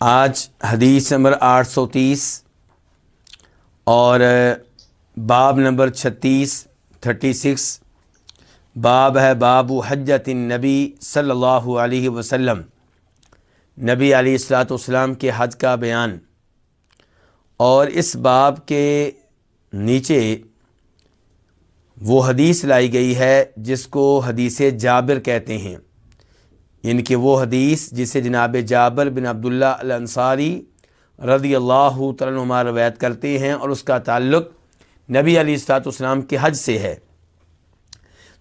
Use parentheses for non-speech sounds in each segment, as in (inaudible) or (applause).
آج حدیث نمبر آٹھ سو تیس اور باب نمبر چھتیس، تھرٹی سکس، باب ہے باب حجت نبی صلی اللہ علیہ وسلم، نبی علیہ السلاۃ والسلام کے حج کا بیان۔ اور اس باب کے نیچے وہ حدیث لائی گئی ہے جس کو حدیث جابر کہتے ہیں۔ یعنی ان کی وہ حدیث جسے جناب جابر بن عبداللہ الانصاری رضی اللہ تعالیٰ روایت کرتے ہیں اور اس کا تعلق نبی علی السلاط اسلام کے حج سے ہے۔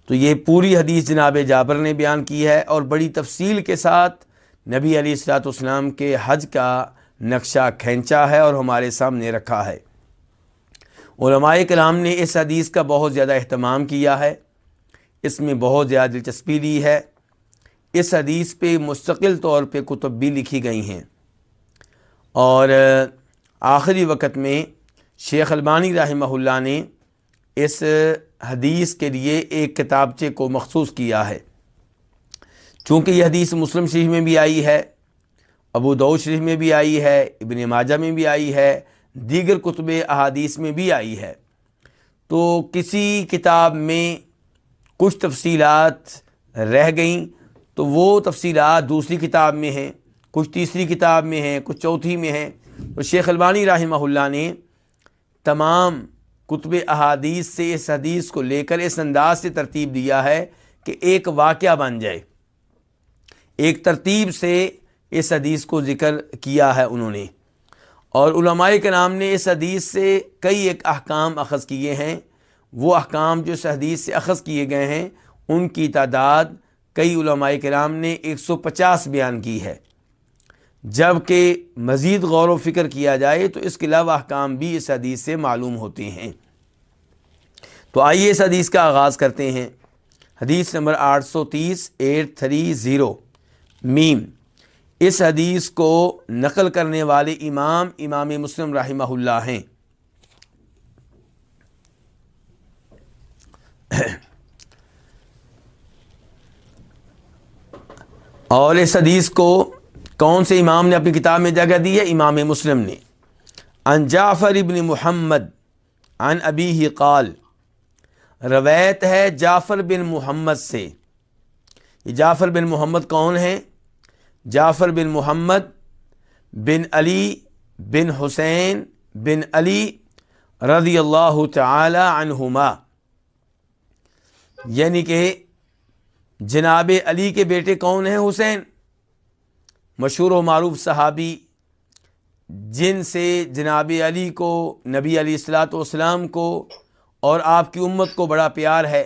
تو یہ پوری حدیث جناب جابر نے بیان کی ہے اور بڑی تفصیل کے ساتھ نبی علی السلاط اسلام کے حج کا نقشہ کھینچا ہے اور ہمارے سامنے رکھا ہے۔ علماء کلام نے اس حدیث کا بہت زیادہ اہتمام کیا ہے۔ اس میں بہت زیادہ دلچسپی دی ہے۔ اس حدیث پہ مستقل طور پہ کتب بھی لکھی گئی ہیں۔ اور آخری وقت میں شیخ البانی رحمہ اللہ نے اس حدیث کے لیے ایک کتابچے کو مخصوص کیا ہے۔ چونکہ یہ حدیث مسلم شریف میں بھی آئی ہے، ابو دو شریف میں بھی آئی ہے، ابن ماجہ میں بھی آئی ہے، دیگر کتب احادیث میں بھی آئی ہے۔ تو کسی کتاب میں کچھ تفصیلات رہ گئیں۔ تو وہ تفصیلات دوسری کتاب میں ہیں، کچھ تیسری کتاب میں ہیں، کچھ چوتھی میں ہیں۔ تو شیخ البانی رحمہ اللہ نے تمام کتب احادیث سے اس حدیث کو لے کر اس انداز سے ترتیب دیا ہے کہ ایک واقعہ بن جائے۔ ایک ترتیب سے اس حدیث کو ذکر کیا ہے انہوں نے۔ اور علماء کے نام نے اس حدیث سے کئی ایک احکام اخذ کیے ہیں۔ وہ احکام جو اس حدیث سے اخذ کیے گئے ہیں، ان کی تعداد کئی علماء کرام نے ایک سو پچاس بیان کی ہے۔ جبکہ مزید غور و فکر کیا جائے تو اس کے علاوہ احکام بھی اس حدیث سے معلوم ہوتے ہیں۔ تو آئیے اس حدیث کا آغاز کرتے ہیں۔ حدیث نمبر آٹھ سو تیس، ایٹ تھری زیرو۔ میم۔ اس حدیث کو نقل کرنے والے امام امام مسلم رحمہ اللہ ہیں۔ اور اس حدیث کو کون سے امام نے اپنی کتاب میں جگہ دی ہے؟ امام مسلم نے۔ ان جعفر ابن محمد ان ابی ہی قال، روایت ہے جعفر بن محمد سے۔ یہ جعفر بن محمد کون ہیں؟ جعفر بن محمد بن علی بن حسین بن علی رضی اللہ تعالی عنہما۔ یعنی کہ جناب علی کے بیٹے کون ہیں حسین؟ مشہور و معروف صحابی جن سے جناب علی کو، نبی علی السلاۃ والسلام کو اور آپ کی امت کو بڑا پیار ہے۔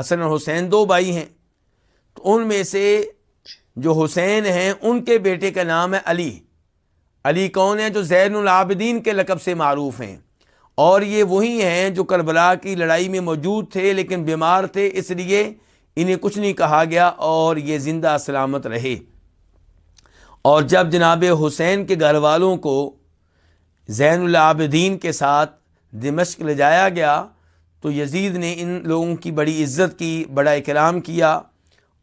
حسن اور حسین دو بھائی ہیں۔ تو ان میں سے جو حسین ہیں، ان کے بیٹے کا نام ہے علی۔ علی کون ہیں؟ جو زین العابدین کے لقب سے معروف ہیں۔ اور یہ وہی ہیں جو کربلا کی لڑائی میں موجود تھے، لیکن بیمار تھے، اس لیے انہیں کچھ نہیں کہا گیا اور یہ زندہ سلامت رہے۔ اور جب جناب حسین کے گھر والوں کو زین العابدین کے ساتھ دمشق لے جایا گیا، تو یزید نے ان لوگوں کی بڑی عزت کی، بڑا اکرام کیا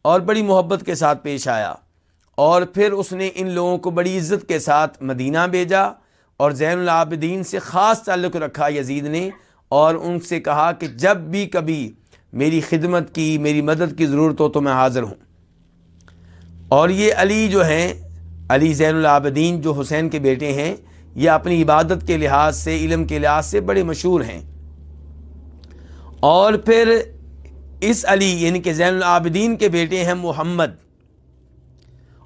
اور بڑی محبت کے ساتھ پیش آیا۔ اور پھر اس نے ان لوگوں کو بڑی عزت کے ساتھ مدینہ بھیجا اور زین العابدین سے خاص تعلق رکھا یزید نے اور ان سے کہا کہ جب بھی کبھی میری خدمت کی، میری مدد کی ضرورت ہو تو میں حاضر ہوں۔ اور یہ علی جو ہیں، علی زین العابدین جو حسین کے بیٹے ہیں، یہ اپنی عبادت کے لحاظ سے، علم کے لحاظ سے بڑے مشہور ہیں۔ اور پھر اس علی یعنی کہ زین العابدین کے بیٹے ہیں محمد۔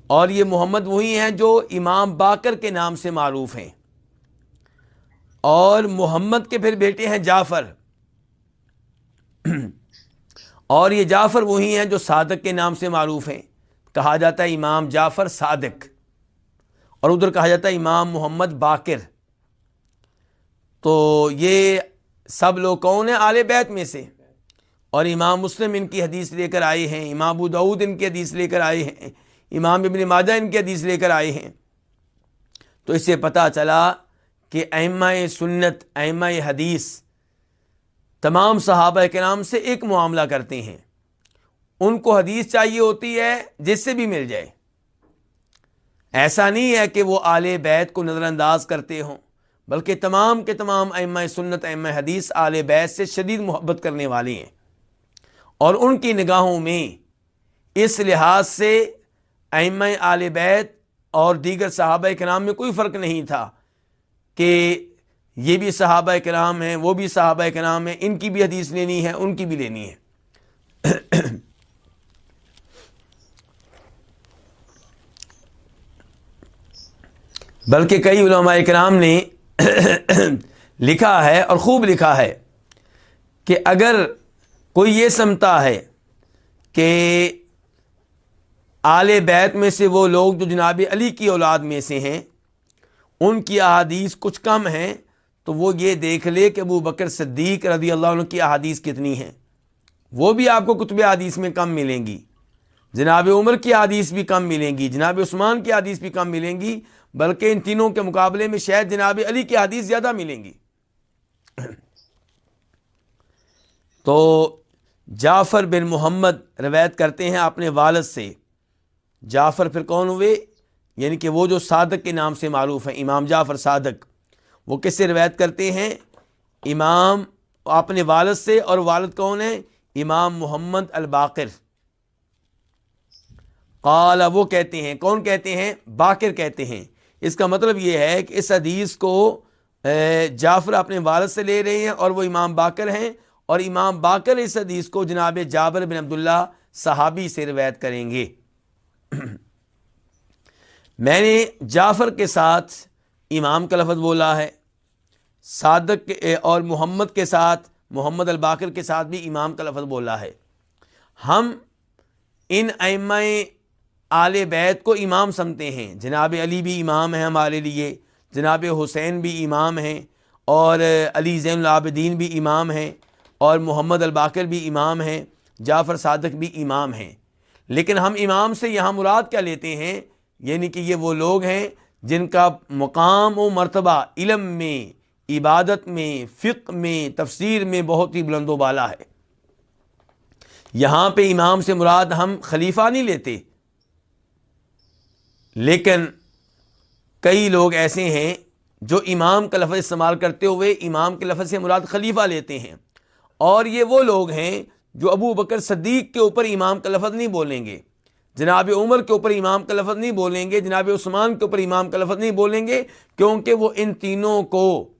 اور یہ محمد وہی ہیں جو امام باکر کے نام سے معروف ہیں۔ اور محمد کے پھر بیٹے ہیں جعفر۔ اور یہ جعفر وہی ہیں جو صادق کے نام سے معروف ہیں۔ کہا جاتا ہے امام جعفر صادق۔ اور ادھر کہا جاتا ہے امام محمد باقر۔ تو یہ سب لوگ کون ہیں؟ آل بیت میں سے۔ اور امام مسلم ان کی حدیث لے کر آئے ہیں۔ امام ابو دعود ان کی حدیث لے کر آئے ہیں۔ امام ابن ماجہ ان کی حدیث لے کر آئے ہیں۔ تو اس سے پتہ چلا کہ ائمہ سنت ائمہ حدیث تمام صحابہ کے نام سے ایک معاملہ کرتے ہیں۔ ان کو حدیث چاہیے ہوتی ہے جس سے بھی مل جائے۔ ایسا نہیں ہے کہ وہ آل بیت کو نظر انداز کرتے ہوں، بلکہ تمام کے تمام ائمہ سنت، ائمہ حدیث آل بیت سے شدید محبت کرنے والے ہیں۔ اور ان کی نگاہوں میں اس لحاظ سے ائمہ آل بیت اور دیگر صحابہ کرام میں کوئی فرق نہیں تھا کہ یہ بھی صحابہ کرام ہیں، وہ بھی صحابہ کرام ہیں، ان کی بھی حدیث لینی ہے، ان کی بھی لینی ہے۔ (coughs) بلکہ کئی علماء کرام نے (coughs) لکھا ہے اور خوب لکھا ہے کہ اگر کوئی یہ سمتا ہے کہ آل بیت میں سے وہ لوگ جو جناب علی کی اولاد میں سے ہیں، ان کی احادیث کچھ کم ہیں تو وہ یہ دیکھ لے کہ ابو بکر صدیق رضی اللہ عنہ کی احادیث کتنی ہیں۔ وہ بھی آپ کو کتب حدیث میں کم ملیں گی۔ جناب عمر کی حدیث بھی کم ملیں گی، جناب عثمان کی حدیث بھی کم ملیں گی، بلکہ ان تینوں کے مقابلے میں شاید جناب علی کی حدیث زیادہ ملیں گی۔ تو جعفر بن محمد روایت کرتے ہیں اپنے والد سے۔ جعفر پھر کون ہوئے؟ یعنی کہ وہ جو صادق کے نام سے معروف ہیں، امام جعفر صادق۔ وہ کس سے روایت کرتے ہیں؟ امام اپنے والد سے اور والد کون ہیں امام محمد الباقر۔ قال، وہ کہتے ہیں، کون کہتے ہیں؟ باقر کہتے ہیں۔ اس کا مطلب یہ ہے کہ اس حدیث کو جعفر اپنے والد سے لے رہے ہیں اور وہ امام باقر ہیں۔ اور امام باقر اس حدیث کو جناب جابر بن عبداللہ صحابی سے روایت کریں گے۔ (clears throat) میں نے جعفر کے ساتھ امام کا لفظ بولا ہے۔ صادق اور محمد کے ساتھ، محمد الباقر کے ساتھ بھی امام کا لفظ بولا ہے۔ ہم ان ائمہ آل بیت کو امام سمتے ہیں۔ جناب علی بھی امام ہیں ہمارے لیے، جناب حسین بھی امام ہیں اور علی زین العابدین بھی امام ہیں اور محمد الباقر بھی امام ہیں، جعفر صادق بھی امام ہیں۔ لیکن ہم امام سے یہاں مراد کیا لیتے ہیں؟ یعنی کہ یہ وہ لوگ ہیں جن کا مقام و مرتبہ علم میں عبادت میں، فقہ میں، تفسیر میں بہت ہی بلند و بالا ہے۔ یہاں پہ امام سے مراد ہم خلیفہ نہیں لیتے۔ لیکن کئی لوگ ایسے ہیں جو امام کا لفظ استعمال کرتے ہوئے امام کے لفظ سے مراد خلیفہ لیتے ہیں۔ اور یہ وہ لوگ ہیں جو ابو بکر صدیق کے اوپر امام کا لفظ نہیں بولیں گے۔ جناب عمر کے اوپر امام کا لفظ نہیں بولیں گے۔ جناب عثمان کے اوپر امام کا لفظ نہیں بولیں گے۔ کیونکہ وہ ان تینوں کو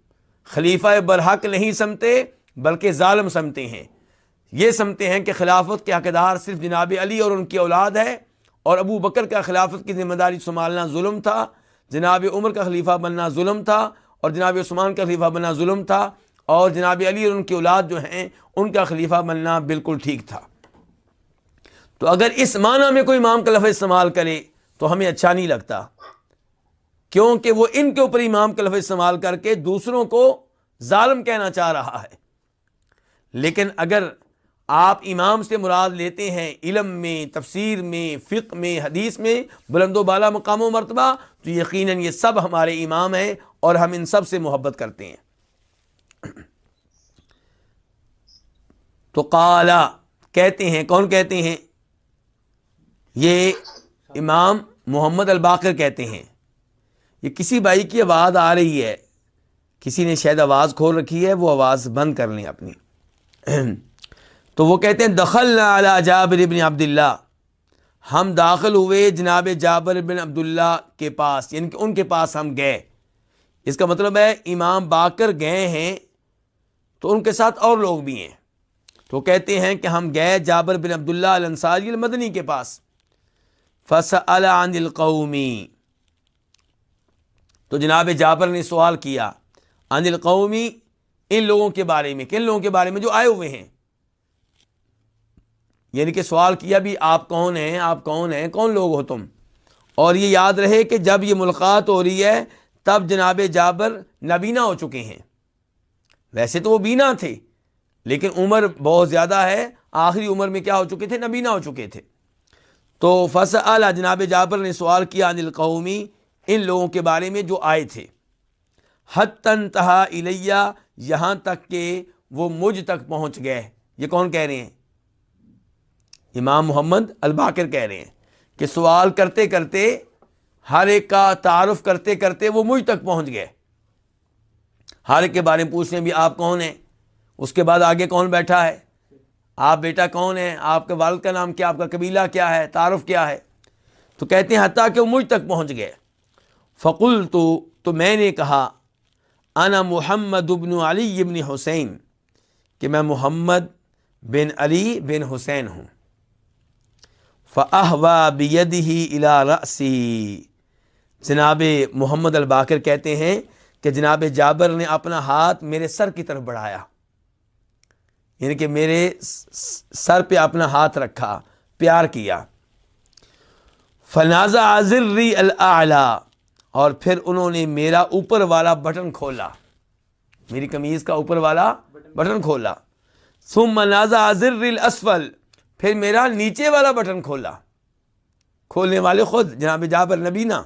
خلیفہ برحق نہیں سمتے بلکہ ظالم سمتے ہیں۔ یہ سمتے ہیں کہ خلافت کے حقدار صرف جناب علی اور ان کی اولاد ہے اور ابو بکر کا خلافت کی ذمہ داری سنبھالنا ظلم تھا، جناب عمر کا خلیفہ بننا ظلم تھا اور جناب عثمان کا خلیفہ بننا ظلم تھا اور جناب علی اور ان کی اولاد جو ہیں، ان کا خلیفہ بننا بالکل ٹھیک تھا۔ تو اگر اس معنی میں کوئی امام کا لفظ استعمال کرے تو ہمیں اچھا نہیں لگتا۔ کیونکہ وہ ان کے اوپر امام کا لفظ استعمال کر کے دوسروں کو ظالم کہنا چاہ رہا ہے۔ لیکن اگر آپ امام سے مراد لیتے ہیں علم میں، تفسیر میں، فقہ میں، حدیث میں بلند و بالا مقام و مرتبہ، تو یقیناً یہ سب ہمارے امام ہیں اور ہم ان سب سے محبت کرتے ہیں۔ تو کالا کہتے ہیں، کون کہتے ہیں؟ یہ امام محمد الباقر کہتے ہیں۔ یہ کسی بھائی کی آواز آ رہی ہے، کسی نے شاید آواز کھول رکھی ہے، وہ آواز بند کر لیں اپنی۔ تو وہ کہتے ہیں دخل علی جابر ابن عبداللہ۔ ہم داخل ہوئے جناب جابر بن عبداللہ کے پاس یعنی کہ ان کے پاس ہم گئے۔ اس کا مطلب ہے، امام باکر گئے ہیں تو ان کے ساتھ اور لوگ بھی ہیں۔ تو کہتے ہیں کہ ہم گئے جابر بن عبداللہ الانصاری المدنی کے پاس۔ فص القومی تو جناب جابر نے سوال کیا، عن القومی ان لوگوں کے بارے میں، کن لوگوں کے بارے میں جو آئے ہوئے ہیں؟ یعنی کہ سوال کیا بھی، آپ کون ہیں، آپ کون ہیں، کون لوگ ہو تم؟ اور یہ یاد رہے کہ جب یہ ملاقات ہو رہی ہے، تب جناب جابر نبینا ہو چکے ہیں۔ ویسے تو وہ بینا تھے، لیکن عمر بہت زیادہ ہے، آخری عمر میں کیا ہو چکے تھے؟ نبینا ہو چکے تھے۔ تو فص اعلیٰ جناب جابر نے سوال کیا انل قومی ان لوگوں کے بارے میں جو آئے تھے۔ حت تنتہا الیہ، یہاں تک کہ وہ مجھ تک پہنچ گئے۔ یہ کون کہہ رہے ہیں؟ امام محمد الباکر کہہ رہے ہیں کہ سوال کرتے کرتے، ہر ایک کا تعارف کرتے کرتے وہ مجھ تک پہنچ گئے۔ ہر ایک کے بارے میں پوچھنے بھی آپ کون ہیں؟ اس کے بعد آگے کون بیٹھا ہے؟ آپ بیٹا کون ہیں؟ آپ کے والد کا نام کیا؟ آپ کا قبیلہ کیا ہے؟ تعارف کیا ہے؟ تو کہتے ہیں حتیٰ کہ وہ مجھ تک پہنچ گئے۔ فقل تو تو میں نے کہا، انا محمد ابن علی ابن حسین، کہ میں محمد بن علی بن حسین ہوں۔ فہوا بید ہی الا رسی جناب محمد الباکر کہتے ہیں کہ جناب جابر نے اپنا ہاتھ میرے سر کی طرف بڑھایا۔ یعنی کہ میرے سر پہ اپنا ہاتھ رکھا، پیار کیا۔ فنازا عزری اللہ اور پھر انہوں نے میرا اوپر والا بٹن کھولا۔ میری کمیز کا اوپر والا بٹن کھولا۔ سم منازا عزر الاسفل۔ پھر میرا نیچے والا بٹن کھولا۔ کھولنے والے خود، جناب جابر نبینا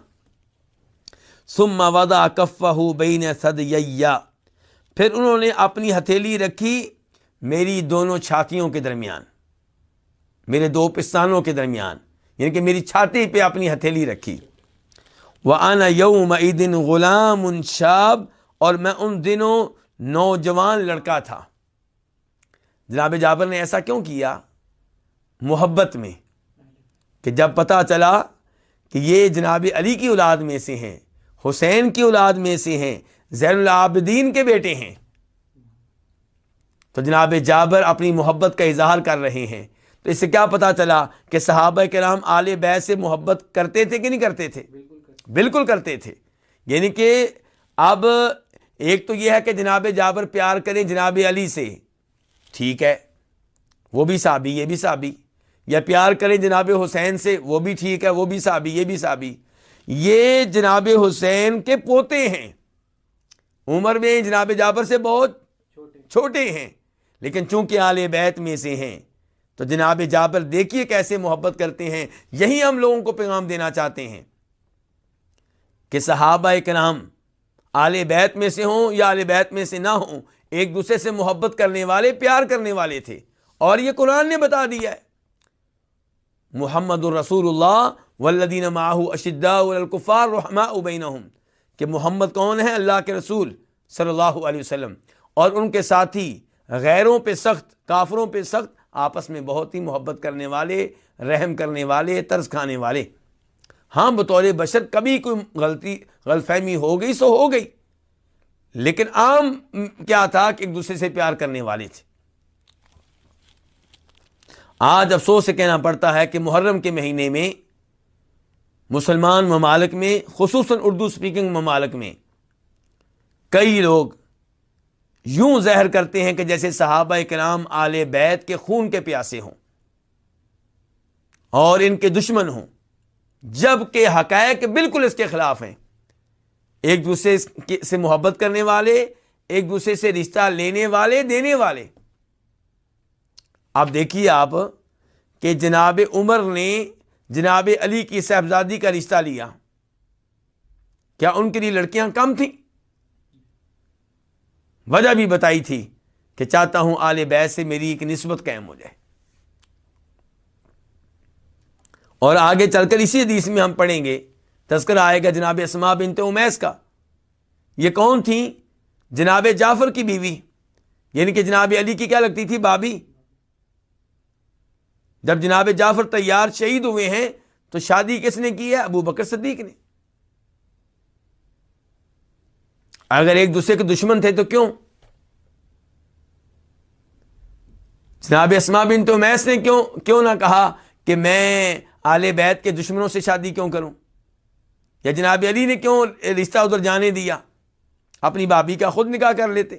سم ودا کفہ بین صد پھر انہوں نے اپنی ہتھیلی رکھی میری دونوں چھاتیوں کے درمیان۔ میرے دو پستانوں کے درمیان۔ یعنی کہ میری چھاتی پہ اپنی ہتھیلی رکھی۔ وہ آنا یوم دن غلام ان شاب، اور میں ان دنوں نوجوان لڑکا تھا۔ جناب جابر نے ایسا کیوں کیا؟ محبت میں، کہ جب پتہ چلا کہ یہ جناب علی کی اولاد میں سے ہیں، حسین کی اولاد میں سے ہیں، زین العابدین کے بیٹے ہیں۔ تو جناب جابر اپنی محبت کا اظہار کر رہے ہیں۔ تو اس سے کیا پتا چلا کہ صحابہ کرام آل بیت سے محبت کرتے تھے کہ نہیں کرتے تھے؟ بالکل کرتے تھے۔ یعنی کہ اب ایک تو یہ ہے کہ جناب جابر پیار کریں جناب علی سے۔ ٹھیک ہے، وہ بھی صحابی، یہ بھی صحابی۔ یا پیار کریں جناب حسین سے، وہ بھی ٹھیک ہے، وہ بھی صحابی، یہ بھی صحابی۔ یہ جناب حسین کے پوتے ہیں۔ عمر میں جناب جابر سے بہت چھوٹے ہیں، لیکن چونکہ آل بیت میں سے ہیں، تو جناب جابر دیکھیے کیسے محبت کرتے ہیں۔ یہی ہم لوگوں کو پیغام دینا چاہتے ہیں۔ کہ صحابہ کرام آل بیت میں سے ہوں یا آل بیت میں سے نہ ہوں، ایک دوسرے سے محبت کرنے والے، پیار کرنے والے تھے۔ اور یہ قرآن نے بتا دیا ہے۔ محمد الرسول اللہ ولدین ماہو اشدا القفار رحماء ابینہم کہ محمد کون ہے؟ اللہ کے رسول صلی اللہ علیہ وسلم۔ اور ان کے ساتھی غیروں پہ سخت، کافروں پہ سخت، آپس میں بہت ہی محبت کرنے والے، رحم کرنے والے، طرز کھانے والے۔ ہاں بطور بشر کبھی کوئی غلطی غلط فہمی ہو گئی سو ہو گئی۔ لیکن عام کیا تھا کہ ایک دوسرے سے پیار کرنے والے تھے۔ آج افسوس سے کہنا پڑتا ہے کہ محرم کے مہینے میں مسلمان ممالک میں، خصوصاً اردو اسپیکنگ ممالک میں، کئی لوگ یوں زہر کرتے ہیں کہ جیسے صحابہ کرام آل بیت کے خون کے پیاسے ہوں اور ان کے دشمن ہوں۔ جبکہ حقائق بالکل اس کے خلاف ہیں۔ ایک دوسرے سے محبت کرنے والے، ایک دوسرے سے رشتہ لینے والے، دینے والے۔ اب دیکھیے آپ کہ جناب عمر نے جناب علی کی صاحبزادی کا رشتہ لیا۔ کیا ان کے لیے لڑکیاں کم تھیں؟ وجہ بھی بتائی تھی کہ چاہتا ہوں آل بیت سے میری ایک نسبت قائم ہو جائے۔ اور آگے چل کر اسی حدیث میں ہم پڑھیں گے۔ تذکر آئے گا جناب اسما بنت امیس کا۔ یہ کون تھیں جناب جعفر کی بیوی۔ یعنی کہ جناب علی کی کیا لگتی تھی؟ بابی جب جناب جعفر تیار شہید ہوئے ہیں، تو شادی کس نے کی ہے؟ ابو بکر صدیق نے۔ اگر ایک دوسرے کے دشمن تھے تو کیوں؟ جناب اسما بن تو میس نے کیوں کیوں نہ کہا کہ میں آل بیت کے دشمنوں سے شادی کیوں کروں؟ یا جناب علی نے کیوں رشتہ ادھر جانے دیا؟ اپنی بابی کا خود نکاح کر لیتے؟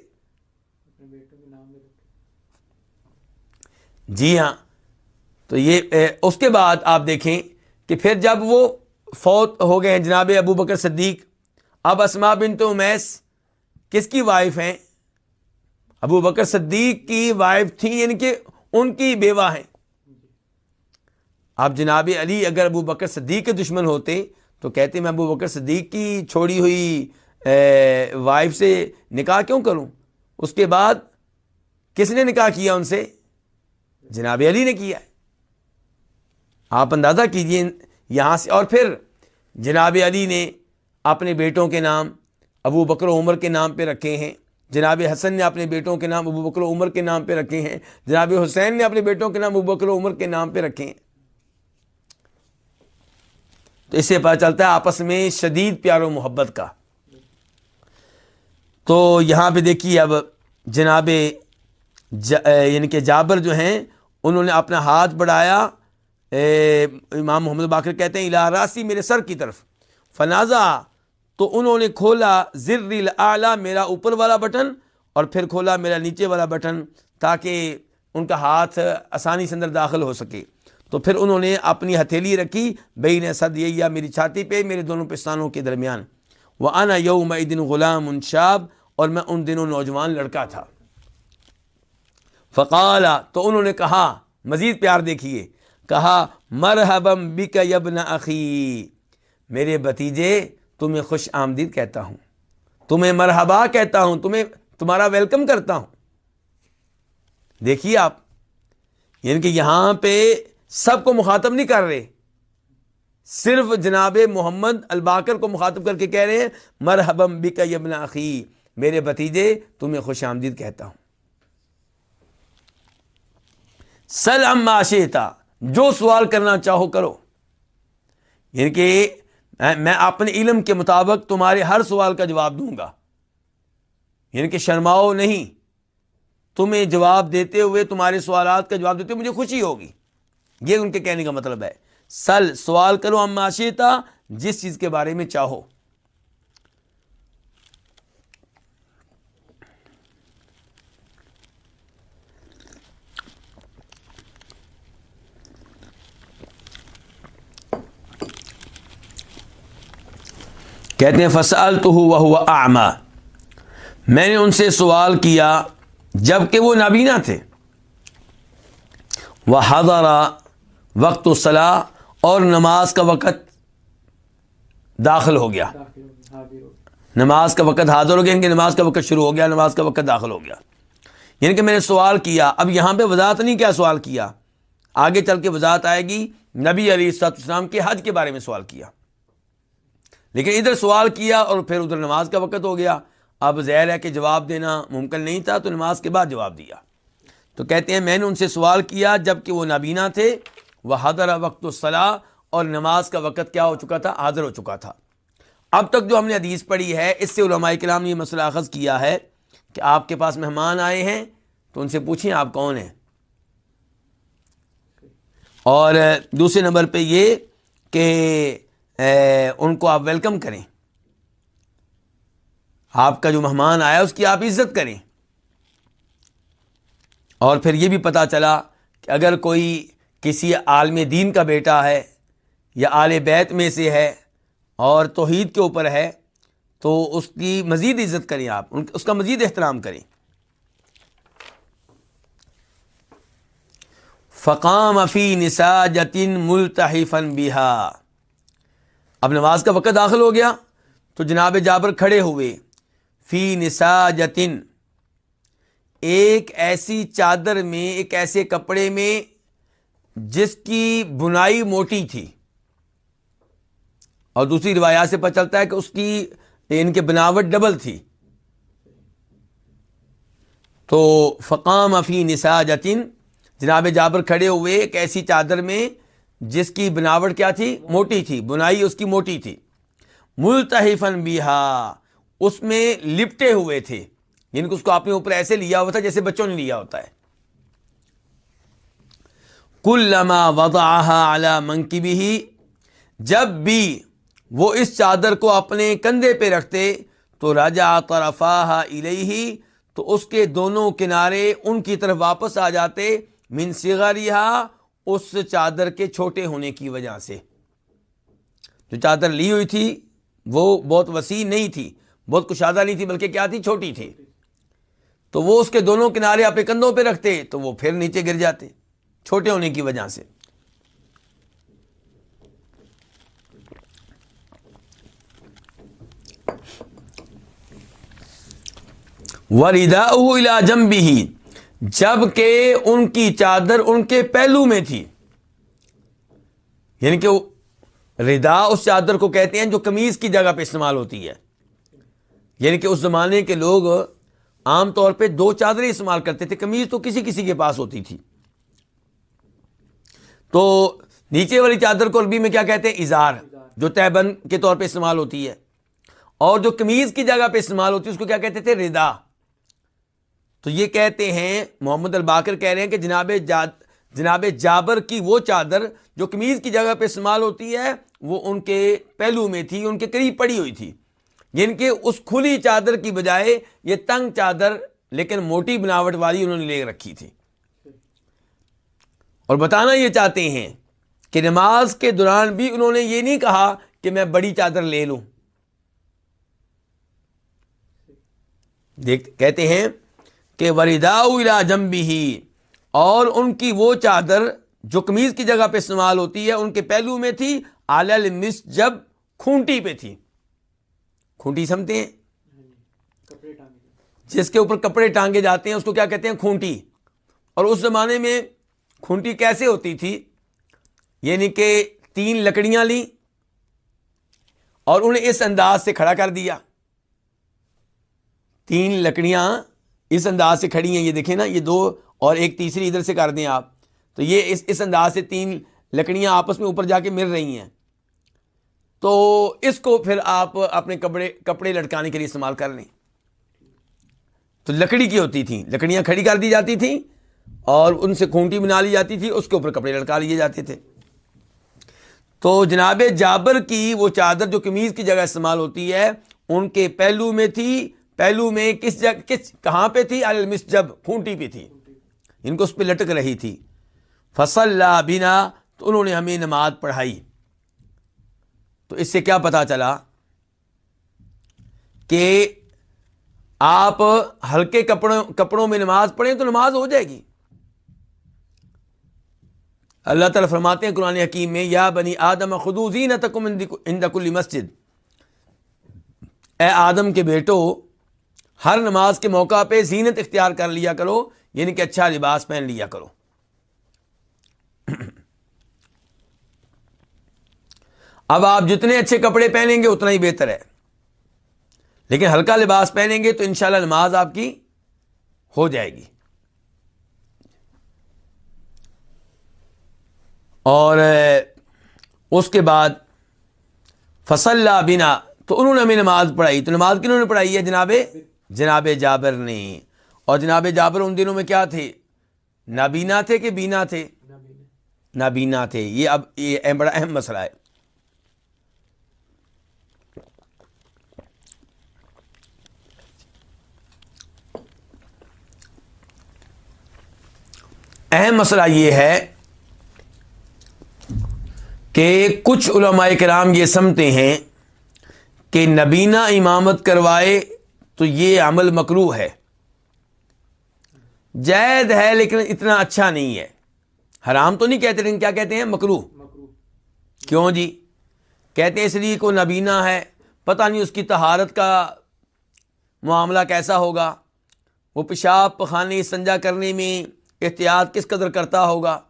جی ہاں تو یہ اس کے بعد آپ دیکھیں کہ پھر جب وہ فوت ہو گئے ہیں جناب ابو بکر صدیق، اب اسما بن تو میس کس کی وائف ہیں؟ ابو بکر صدیق کی وائف تھی یعنی کہ ان کی بیوہ ہیں۔ اب جناب علی اگر ابو بکر صدیق کے دشمن ہوتے تو کہتے میں ابو بکر صدیق کی چھوڑی ہوئی وائف سے نکاح کیوں کروں؟ اس کے بعد کس نے نکاح کیا ان سے؟ جناب علی نے کیا۔ آپ اندازہ کیجیے یہاں سے، اور پھر جناب علی نے اپنے بیٹوں کے نام ابو بکر و عمر کے نام پہ رکھے ہیں۔ جناب حسن نے اپنے بیٹوں کے نام ابو بکر و عمر کے نام پہ رکھے ہیں۔ جناب حسین نے اپنے بیٹوں کے نام ابو بکر و عمر کے نام پہ رکھے ہیں۔ تو اس سے پتہ چلتا ہے آپس میں شدید پیار و محبت کا۔ تو یہاں پہ دیکھیے اب جناب یعنی کہ جابر جو ہیں، انہوں نے اپنا ہاتھ بڑھایا۔ امام محمد باقر کہتے ہیں، الہ راسی میرے سر کی طرف۔ فنازا تو انہوں نے کھولا زر اعلیٰ میرا اوپر والا بٹن اور پھر کھولا میرا نیچے والا بٹن تاکہ ان کا ہاتھ آسانی سے اندر داخل ہو سکے۔ تو پھر انہوں نے اپنی ہتھیلی رکھی بئی نے سد یا میری چھاتی پہ، میرے دونوں پستانوں کے درمیان۔ وہ آنا یوم دن غلام انشاب اور میں ان دنوں نوجوان لڑکا تھا۔ فقالا تو انہوں نے کہا، مزید پیار دیکھیے، کہا مرحبم بک یبن اخی میرے بتیجے تمہیں خوش آمدید کہتا ہوں۔ تمہیں مرحبا کہتا ہوں، تمہیں تمہارا ویلکم کرتا ہوں۔ دیکھیے آپ یعنی کہ یہاں پہ سب کو مخاطب نہیں کر رہے۔ صرف جناب محمد الباکر کو مخاطب کر کے کہہ رہے ہیں مرحبم بکا یبن اخی، میرے بتیجے تمہیں خوش آمدید کہتا ہوں۔ سل معاشیتا جو سوال کرنا چاہو کرو۔ یعنی کہ میں اپنے علم کے مطابق تمہارے ہر سوال کا جواب دوں گا۔ یعنی کہ شرماؤ نہیں، تمہیں جواب دیتے ہوئے تمہارے سوالات کا جواب دیتے ہوئے مجھے خوشی ہوگی۔ یہ ان کے کہنے کا مطلب ہے۔ سل، سوال کرو ام معاشیتا جس چیز کے بارے میں چاہو۔ کہتے ہیں فصل تو وہ آما میں نے ان سے سوال کیا جبکہ وہ نابینا تھے۔ وہ حضرا وقت الصلاح اور نماز کا وقت داخل ہو گیا۔ نماز کا وقت حاضر ہو گیا یعنی کہ نماز کا وقت شروع ہو گیا، نماز کا وقت داخل ہو گیا۔ یعنی کہ میں نے سوال کیا، اب یہاں پہ وضاحت نہیں کیا سوال کیا، آگے چل کے وضاحت آئے گی۔ نبی علی السلام کے حج کے بارے میں سوال کیا۔ لیکن ادھر سوال کیا اور پھر ادھر نماز کا وقت ہو گیا۔ اب زہر ہے کہ جواب دینا ممکن نہیں تھا، تو نماز کے بعد جواب دیا۔ تو کہتے ہیں، میں نے ان سے سوال کیا جبکہ وہ نابینا تھے۔ وہ حضر وقت الصلاح اور نماز کا وقت کیا ہو چکا تھا؟ حاضر ہو چکا تھا۔ اب تک جو ہم نے حدیث پڑھی ہے، اس سے علماء کلام نے یہ مسئلہ اخذ کیا ہے کہ آپ کے پاس مہمان آئے ہیں تو ان سے پوچھیں آپ کون ہیں۔ اور دوسرے نمبر پہ یہ کہ ان کو آپ ویلکم کریں۔ آپ کا جو مہمان آیا، اس کی آپ عزت کریں۔ اور پھر یہ بھی پتا چلا کہ اگر کوئی کسی عالم دین کا بیٹا ہے یا آل بیت میں سے ہے اور توحید کے اوپر ہے، تو اس کی مزید عزت کریں آپ اس کا مزید احترام کریں۔ فقام افی نسا جتن ملتحفن بہا۔ اب نماز کا وقت داخل ہو گیا، تو جناب جابر کھڑے ہوئے۔ فی نسا جتن ایک ایسی چادر میں، ایک ایسے کپڑے میں جس کی بنائی موٹی تھی۔ اور دوسری روایات سے پتہ چلتا ہے کہ اس کی ان کے بناوٹ ڈبل تھی۔ تو فقام افی نسا جتن جناب جابر کھڑے ہوئے ایک ایسی چادر میں جس کی بناوٹ کیا تھی؟ موٹی تھی، بنائی اس کی موٹی تھی۔ ملتحفن بیہا، اس میں لپٹے ہوئے تھے یعنی کہ اس کو آپ نے اوپر ایسے لیا ہوا تھا جیسے بچوں نے لیا ہوتا ہے۔ کل لما وضا منکی بھی جب بھی وہ اس چادر کو اپنے کندھے پہ رکھتے، تو راجا طرفا الہی تو اس کے دونوں کنارے ان کی طرف واپس آ جاتے من سگاریہ اس چادر کے چھوٹے ہونے کی وجہ سے۔ جو چادر لی ہوئی تھی، وہ بہت وسیع نہیں تھی، بہت کشادہ نہیں تھی، بلکہ کیا تھی؟ چھوٹی تھی۔ تو وہ اس کے دونوں کنارے اپنے کندھوں پہ رکھتے، تو وہ پھر نیچے گر جاتے۔ چھوٹے ہونے کی وجہ سے۔ وریدا جم بھی جبکہ ان کی چادر ان کے پہلو میں تھی۔ یعنی کہ ردا اس چادر کو کہتے ہیں جو کمیز کی جگہ پہ استعمال ہوتی ہے۔ یعنی کہ اس زمانے کے لوگ عام طور پہ دو چادریں استعمال کرتے تھے کمیز تو کسی کسی کے پاس ہوتی تھی۔ تو نیچے والی چادر کو عربی میں کیا کہتے ہیں؟ اظہار، جو تیبند کے طور پہ استعمال ہوتی ہے۔ اور جو کمیز کی جگہ پہ استعمال ہوتی ہے، اس کو کیا کہتے تھے؟ ردا۔ تو یہ کہتے ہیں، محمد الباکر کہہ رہے ہیں کہ جناب جناب جابر کی وہ چادر جو کمیز کی جگہ پہ استعمال ہوتی ہے، وہ ان کے پہلو میں تھی، ان کے قریب پڑی ہوئی تھی۔ یعنی کہ اس کھلی چادر کی بجائے یہ تنگ چادر، لیکن موٹی بناوٹ والی انہوں نے لے رکھی تھی۔ اور بتانا یہ چاہتے ہیں کہ نماز کے دوران بھی انہوں نے یہ نہیں کہا کہ میں بڑی چادر لے لوں۔ دیکھ، کہتے ہیں کہ وریدا جمبی ہی اور ان کی وہ چادر جو کمیز کی جگہ پہ استعمال ہوتی ہے، ان کے پہلو میں تھی آل مس جب کھونٹی پہ تھی۔ کھونٹی سمتے ہیں؟ جس کے اوپر کپڑے ٹانگے جاتے ہیں، اس کو کیا کہتے ہیں؟ کھونٹی۔ اور اس زمانے میں کھونٹی کیسے ہوتی تھی؟ یعنی کہ تین لکڑیاں لی اور انہیں اس انداز سے کھڑا کر دیا۔ تین لکڑیاں اس انداز سے کھڑی ہیں، یہ دیکھیں نا، یہ دو اور ایک تیسری ادھر سے کر دیں آپ۔ تو یہ اس اس انداز سے تین لکڑیاں آپس میں اوپر جا کے مل رہی ہیں۔ تو اس کو پھر آپ اپنے کپڑے کپڑے لٹکانے کے لیے استعمال کر لیں۔ تو لکڑی کی ہوتی تھیں، لکڑیاں کھڑی کر دی جاتی تھیں۔ اور ان سے کھونٹی بنا لی جاتی تھی، اس کے اوپر کپڑے لٹکا لیے جاتے تھے۔ تو جناب جابر کی وہ چادر جو کمیز کی جگہ استعمال ہوتی ہے، ان کے پہلو میں تھی، پہلو میں کس جگہ کس، کہاں پہ تھی؟ المس، جب کھونٹی پہ تھی۔ ان کو اس پہ لٹک رہی تھی۔ فصل لا بنا، تو انہوں نے ہمیں نماز پڑھائی۔ تو اس سے کیا پتا چلا کہ آپ ہلکے کپڑوں کپڑوں میں نماز پڑھیں تو نماز ہو جائے گی۔ اللہ تعالیٰ فرماتے ہیں قرآن حکیم میں، یا بنی آدم خدوزی نہ تکم کلی مسجد۔ اے آدم کے بیٹو، ہر نماز کے موقع پہ زینت اختیار کر لیا کرو یعنی کہ اچھا لباس پہن لیا کرو۔ (clears throat) اب آپ جتنے اچھے کپڑے پہنیں گے، اتنا ہی بہتر ہے۔ لیکن ہلکا لباس پہنیں گے تو انشاءاللہ نماز آپ کی ہو جائے گی۔ اور اس کے بعد فصل بنا، تو انہوں نے ہمیں نماز پڑھائی۔ تو نماز کنہوں نے پڑھائی ہے؟ جناب جناب جابر نے۔ اور جناب جابر ان دنوں میں کیا تھے؟ نابینا تھے کہ بینا تھے؟ نابینا تھے۔ یہ اب، یہ بڑا اہم مسئلہ ہے۔ اہم مسئلہ یہ ہے کہ کچھ علماء کرام یہ سمتے ہیں کہ نبینا امامت کروائے تو یہ عمل مکرو ہے۔ جید ہے لیکن اتنا اچھا نہیں ہے۔ حرام تو نہیں کہتے لیکن کیا کہتے ہیں؟ مکرو کیوں جی؟ کہتے ہیں اس لیے کو نبینا ہے۔ پتہ نہیں اس کی تہارت کا معاملہ کیسا ہوگا۔ وہ پیشاب پخانے سنجا کرنے میں احتیاط کس قدر کرتا ہوگا؟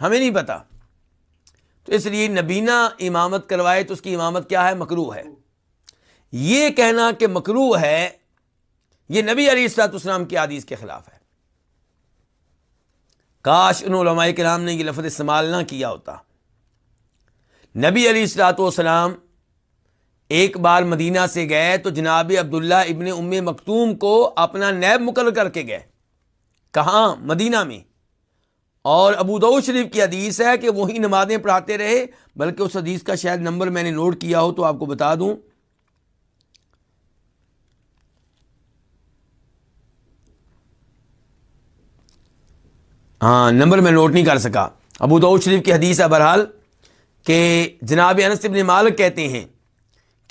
ہمیں نہیں پتا تو اس لیے نبینا امامت کروائے تو اس کی امامت کیا ہے؟ مکرو ہے۔ یہ کہنا کہ مکرو ہے، یہ نبی علی السلاط اسلام کی عادیث کے خلاف ہے۔ کاش ان علماء کرام نے یہ لفظ استعمال نہ کیا ہوتا۔ نبی علی السلاۃ والسلام ایک بار مدینہ سے گئے تو جناب عبداللہ ابن ام مکتوم کو اپنا نیب مقرر کر کے گئے۔ کہاں؟ مدینہ میں۔ اور ابو دو شریف کی حدیث ہے کہ وہی نمازیں پڑھاتے رہے، بلکہ اس حدیث کا شاید نمبر میں نے نوٹ کیا ہو تو آپ کو بتا دوں۔ ہاں نمبر میں نوٹ نہیں کر سکا۔ ابو دعود شریف کی حدیث ہے بہرحال کہ جناب انس ابن مالک کہتے ہیں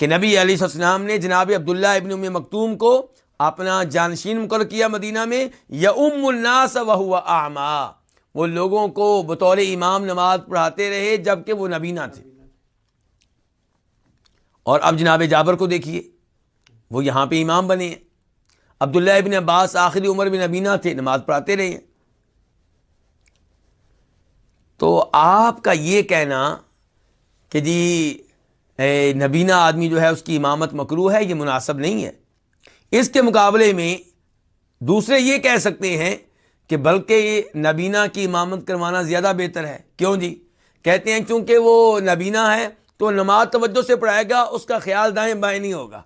کہ نبی علیہ السلام نے جناب عبداللہ ابن ام مکتوم کو اپنا جانشین مقرر کیا مدینہ میں، یا ام الناس و آما وہ لوگوں کو بطور امام نماز پڑھاتے رہے جبکہ وہ نبینا تھے۔ اور اب جناب جابر کو دیکھیے، وہ یہاں پہ امام بنے ہیں۔ عبداللہ ابن عباس آخری عمر میں نبینا تھے، نماز پڑھاتے رہے ہیں۔ تو آپ کا یہ کہنا کہ جی نبینا آدمی جو ہے، اس کی امامت مکرو ہے، یہ مناسب نہیں ہے۔ اس کے مقابلے میں دوسرے یہ کہہ سکتے ہیں کہ بلکہ یہ نبینا کی امامت کروانا زیادہ بہتر ہے۔ کیوں جی؟ کہتے ہیں چونکہ وہ نبینا ہے تو نماز توجہ سے پڑھائے گا، اس کا خیال دائیں بائیں نہیں ہوگا۔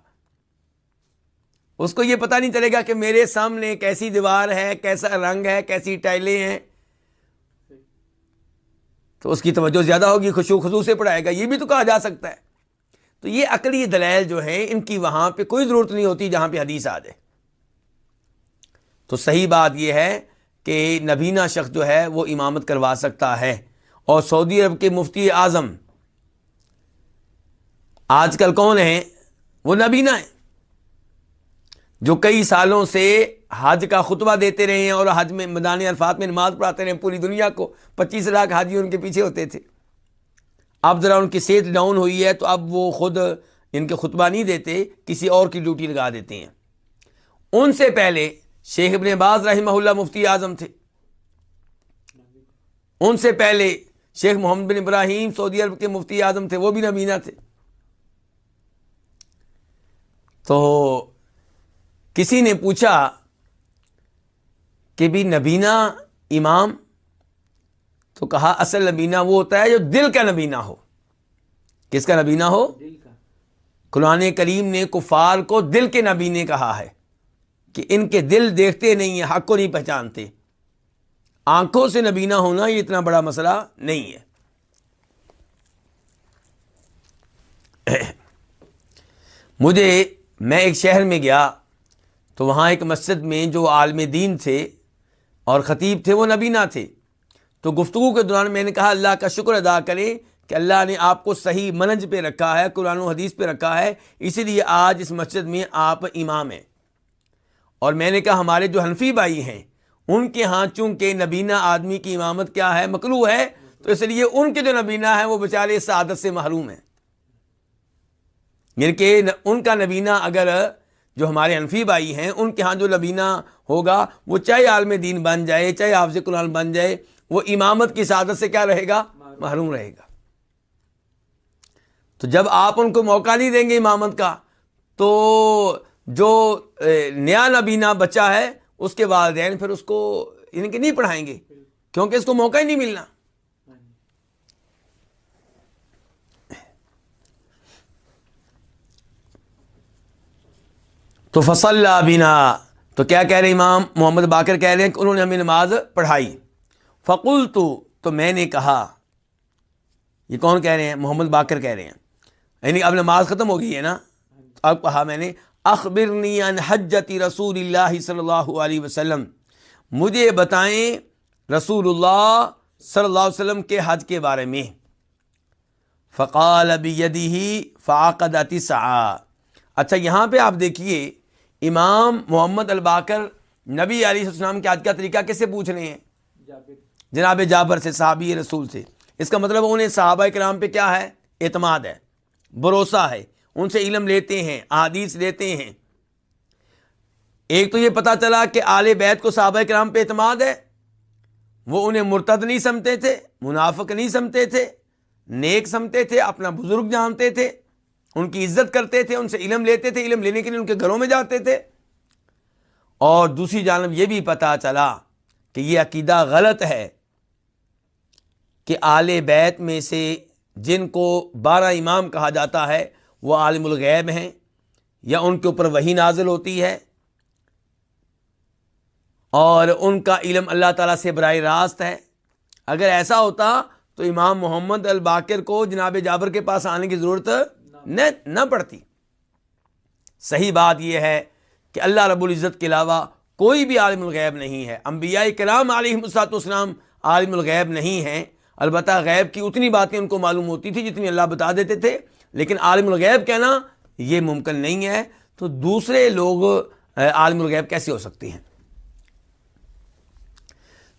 اس کو یہ پتہ نہیں چلے گا کہ میرے سامنے کیسی دیوار ہے، کیسا رنگ ہے، کیسی ٹائلیں ہیں۔ تو اس کی توجہ زیادہ ہوگی خوشو خصو سے پڑھائے گا، یہ بھی تو کہا جا سکتا ہے۔ تو یہ عقلی دلائل جو ہیں، ان کی وہاں پہ کوئی ضرورت نہیں ہوتی جہاں پہ حدیث آ جائے۔ تو صحیح بات یہ ہے کہ نبینا شخص جو ہے وہ امامت کروا سکتا ہے۔ اور سعودی عرب کے مفتی اعظم آج کل کون ہیں؟ وہ نبینا ہیں، جو کئی سالوں سے حج کا خطبہ دیتے رہے ہیں اور حج میں مدانی الفاظ میں نماز پڑھاتے رہے ہیں۔ پوری دنیا کو پچیس لاکھ حاجی ان کے پیچھے ہوتے تھے۔ اب ذرا ان کی صحت ڈاؤن ہوئی ہے تو اب وہ خود ان کے خطبہ نہیں دیتے، کسی اور کی ڈیوٹی لگا دیتے ہیں۔ ان سے پہلے شیخ ابن باز رحمہ اللہ مفتی اعظم تھے۔ ان سے پہلے شیخ محمد بن ابراہیم سعودی عرب کے مفتی اعظم تھے وہ بھی نبینا تھے۔ تو کسی نے پوچھا کہ بھی نبینا امام؟ تو کہا اصل نبینا وہ ہوتا ہے جو دل کا نبینا ہو۔ کس کا نبینا ہو؟ قرآن کریم نے کفار کو دل کے نبینے کہا ہے۔ کہ ان کے دل دیکھتے نہیں ہیں، حق کو نہیں پہچانتے۔ آنکھوں سے نبینا ہونا یہ اتنا بڑا مسئلہ نہیں ہے۔ مجھے، میں ایک شہر میں گیا تو وہاں ایک مسجد میں جو عالم دین تھے اور خطیب تھے، وہ نبینا تھے۔ تو گفتگو کے دوران میں نے کہا، اللہ کا شکر ادا کریں کہ اللہ نے آپ کو صحیح منج پہ رکھا ہے، قرآن و حدیث پہ رکھا ہے۔ اسی لیے آج اس مسجد میں آپ امام ہیں۔ اور میں نے کہا ہمارے جو حنفی بھائی ہیں، ان کے ہاں چونکہ نبینا آدمی کی امامت کیا ہے مکرو ہے، تو اس لیے ان کے جو نبینا ہے وہ بیچارے اس عادت سے محروم ہیں۔ یعنی کہ ان کا نبینا اگر جو ہمارے انفی بھائی ہیں، ان کے ہاں جو نبینا ہوگا، وہ چاہے عالم دین بن جائے، چاہے حافظ قرآن بن جائے، وہ امامت کی سعادت سے کیا رہے گا؟ محروم رہے گا۔ تو جب آپ ان کو موقع نہیں دیں گے امامت کا، تو جو نیا نبینا بچہ ہے، اس کے والدین پھر اس کو ان یعنی کے نہیں پڑھائیں گے، کیونکہ اس کو موقع ہی نہیں ملنا۔ تو فصل بینا تو کیا کہہ رہے امام محمد باقر؟ کہہ رہے ہیں کہ انہوں نے ہمیں نماز پڑھائی۔ فقول تو تو میں نے کہا، یہ کون کہہ رہے ہیں؟ محمد باقر کہہ رہے ہیں۔ یعنی اب نماز ختم ہو گئی ہے نا؟ اب کہا میں نے اخبرنی ان حجتی رسول اللہ صلی اللہ علیہ وسلم۔ مجھے بتائیں رسول اللہ صلی اللہ علیہ وسلم کے حج کے بارے میں۔ فقال ابی ہی فاقد اچھا یہاں پہ آپ دیکھیے، امام محمد الباکر نبی علیہ السلام کے حج کا طریقہ کیسے پوچھ رہے ہیں؟ جناب جابر سے، صحابی رسول سے۔ اس کا مطلب انہیں صحابہ کرام پہ کیا ہے؟ اعتماد ہے، بھروسہ ہے۔ ان سے علم لیتے ہیں، احادیث لیتے ہیں۔ ایک تو یہ پتا چلا کہ آل بیت کو صحابہ کرام پہ اعتماد ہے۔ وہ انہیں مرتد نہیں سمتے تھے، منافق نہیں سمتے تھے، نیک سمتے تھے، اپنا بزرگ جانتے تھے۔ ان کی عزت کرتے تھے، ان سے علم لیتے تھے، علم لینے کے لیے ان کے گھروں میں جاتے تھے۔ اور دوسری جانب یہ بھی پتا چلا کہ یہ عقیدہ غلط ہے کہ آل بیت میں سے جن کو بارہ امام کہا جاتا ہے وہ عالم الغیب ہیں یا ان کے اوپر وہی نازل ہوتی ہے اور ان کا علم اللہ تعالیٰ سے براہ راست ہے۔ اگر ایسا ہوتا تو امام محمد الباکر کو جناب جابر کے پاس آنے کی ضرورت نہ پڑتی۔ صحیح بات یہ ہے کہ اللہ رب العزت کے علاوہ کوئی بھی عالم الغیب نہیں ہے۔ انبیاء کلام علیہ مساط اسلام عالم الغیب نہیں ہیں۔ البتہ غیب کی اتنی باتیں ان کو معلوم ہوتی تھی جتنی اللہ بتا دیتے تھے۔ لیکن عالم الغیب کہنا یہ ممکن نہیں ہے، تو دوسرے لوگ عالم الغیب کیسے ہو سکتے ہیں؟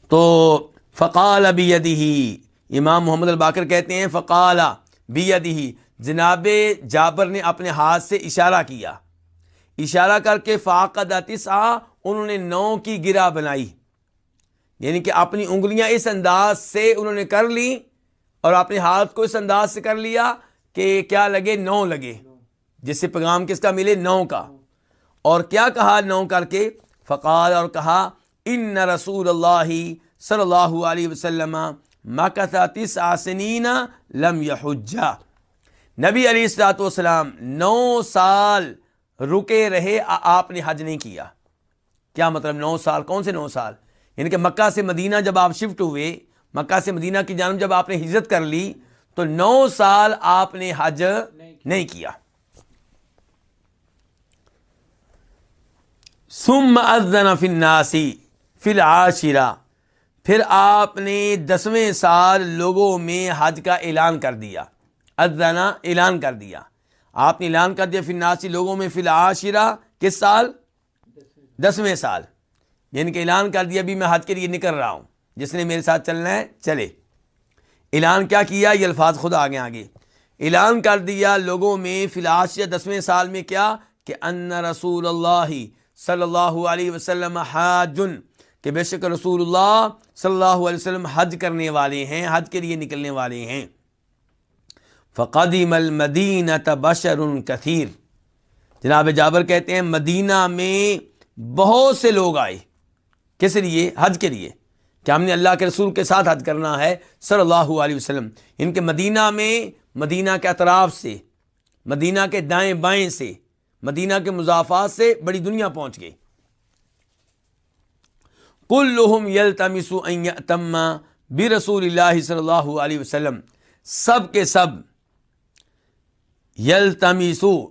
تو فقال ابی امام محمد الباکر کہتے ہیں فقال بی جناب جابر نے اپنے ہاتھ سے اشارہ کیا۔ اشارہ کر کے فاقد تسعہ، انہوں نے نو کی گرا بنائی۔ یعنی کہ اپنی انگلیاں اس انداز سے انہوں نے کر لی اور اپنے ہاتھ کو اس انداز سے کر لیا۔ کہ کیا لگے؟ نو لگے۔ جس سے پیغام کس کا ملے؟ نو کا۔ اور کیا کہا نو کر کے؟ فقال اور کہا، ان رسول اللہ صلی اللہ علیہ وسلم مکتس آسنین لم یحجہ نبی علیہ السلاۃ والسلام نو سال رکے رہے، آپ نے حج نہیں کیا۔ کیا مطلب نو سال؟ کون سے نو سال؟ یعنی کہ مکہ سے مدینہ جب آپ شفٹ ہوئے، مکہ سے مدینہ کی جانب جب آپ نے ہجرت کر لی تو نو سال آپ نے حج نہیں کیا۔ سم ازن فناسی فل آشرا پھر آپ نے دسویں سال لوگوں میں حج کا اعلان کر دیا۔ ازنا اعلان کر دیا۔ آپ نے اعلان کر دیا فناسی لوگوں میں فی العاشرہ کس سال؟ دسویں سال۔ یعنی کہ اعلان کر دیا ابھی میں حج کے لیے نکل رہا ہوں۔ جس نے میرے ساتھ چلنا ہے چلے۔ اعلان کیا کیا؟ یہ الفاظ خود آگے آگے۔ اعلان کر دیا لوگوں میں فی العاشرہ دسویں سال میں کیا؟ کہ ان رسول اللہ صلی اللہ علیہ وسلم حاجن، کہ بے شک رسول اللہ صلی اللہ علیہ وسلم حج کرنے والے ہیں، حج کے لیے نکلنے والے ہیں۔ فقدیم المدینہ تبشر کثیر۔ جناب جابر کہتے ہیں، مدینہ میں بہت سے لوگ آئے۔ کس لیے؟ حج کے لیے۔ کہ ہم نے اللہ کے رسول کے ساتھ حج کرنا ہے صلی اللہ علیہ وسلم۔ ان کے مدینہ میں، مدینہ کے اطراف سے، مدینہ کے دائیں بائیں سے، مدینہ کے مضافات سے بڑی دنیا پہنچ گئی۔ کل لحم یل تمسو تم بی رسول اللہ صلی اللہ علیہ وسلم۔ سب کے سب یل تمیسو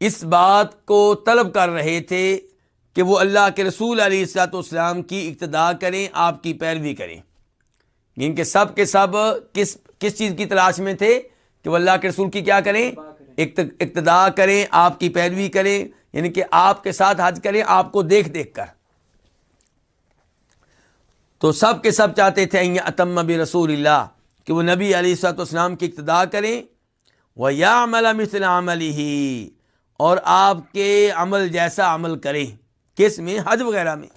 اس بات کو طلب کر رہے تھے کہ وہ اللہ کے رسول علیہ السلاۃ والسلام کی اقتدا کریں، آپ کی پیروی کریں۔ یعنی ان کے سب کے سب کس کس چیز کی تلاش میں تھے؟ کہ وہ اللہ کے رسول کی کیا کریں؟ اقتدا کریں، آپ کی پیروی کریں۔ یعنی کہ آپ کے ساتھ حج کریں، آپ کو دیکھ دیکھ کر۔ تو سب کے سب چاہتے تھے اتم رسول اللہ، کہ وہ نبی علیہ السلاۃ والسلام کی اقتدا کریں۔ وہ یا عمل مثل عمل ہی اور آپ کے عمل جیسا عمل کریں۔ کس میں؟ حج وغیرہ میں۔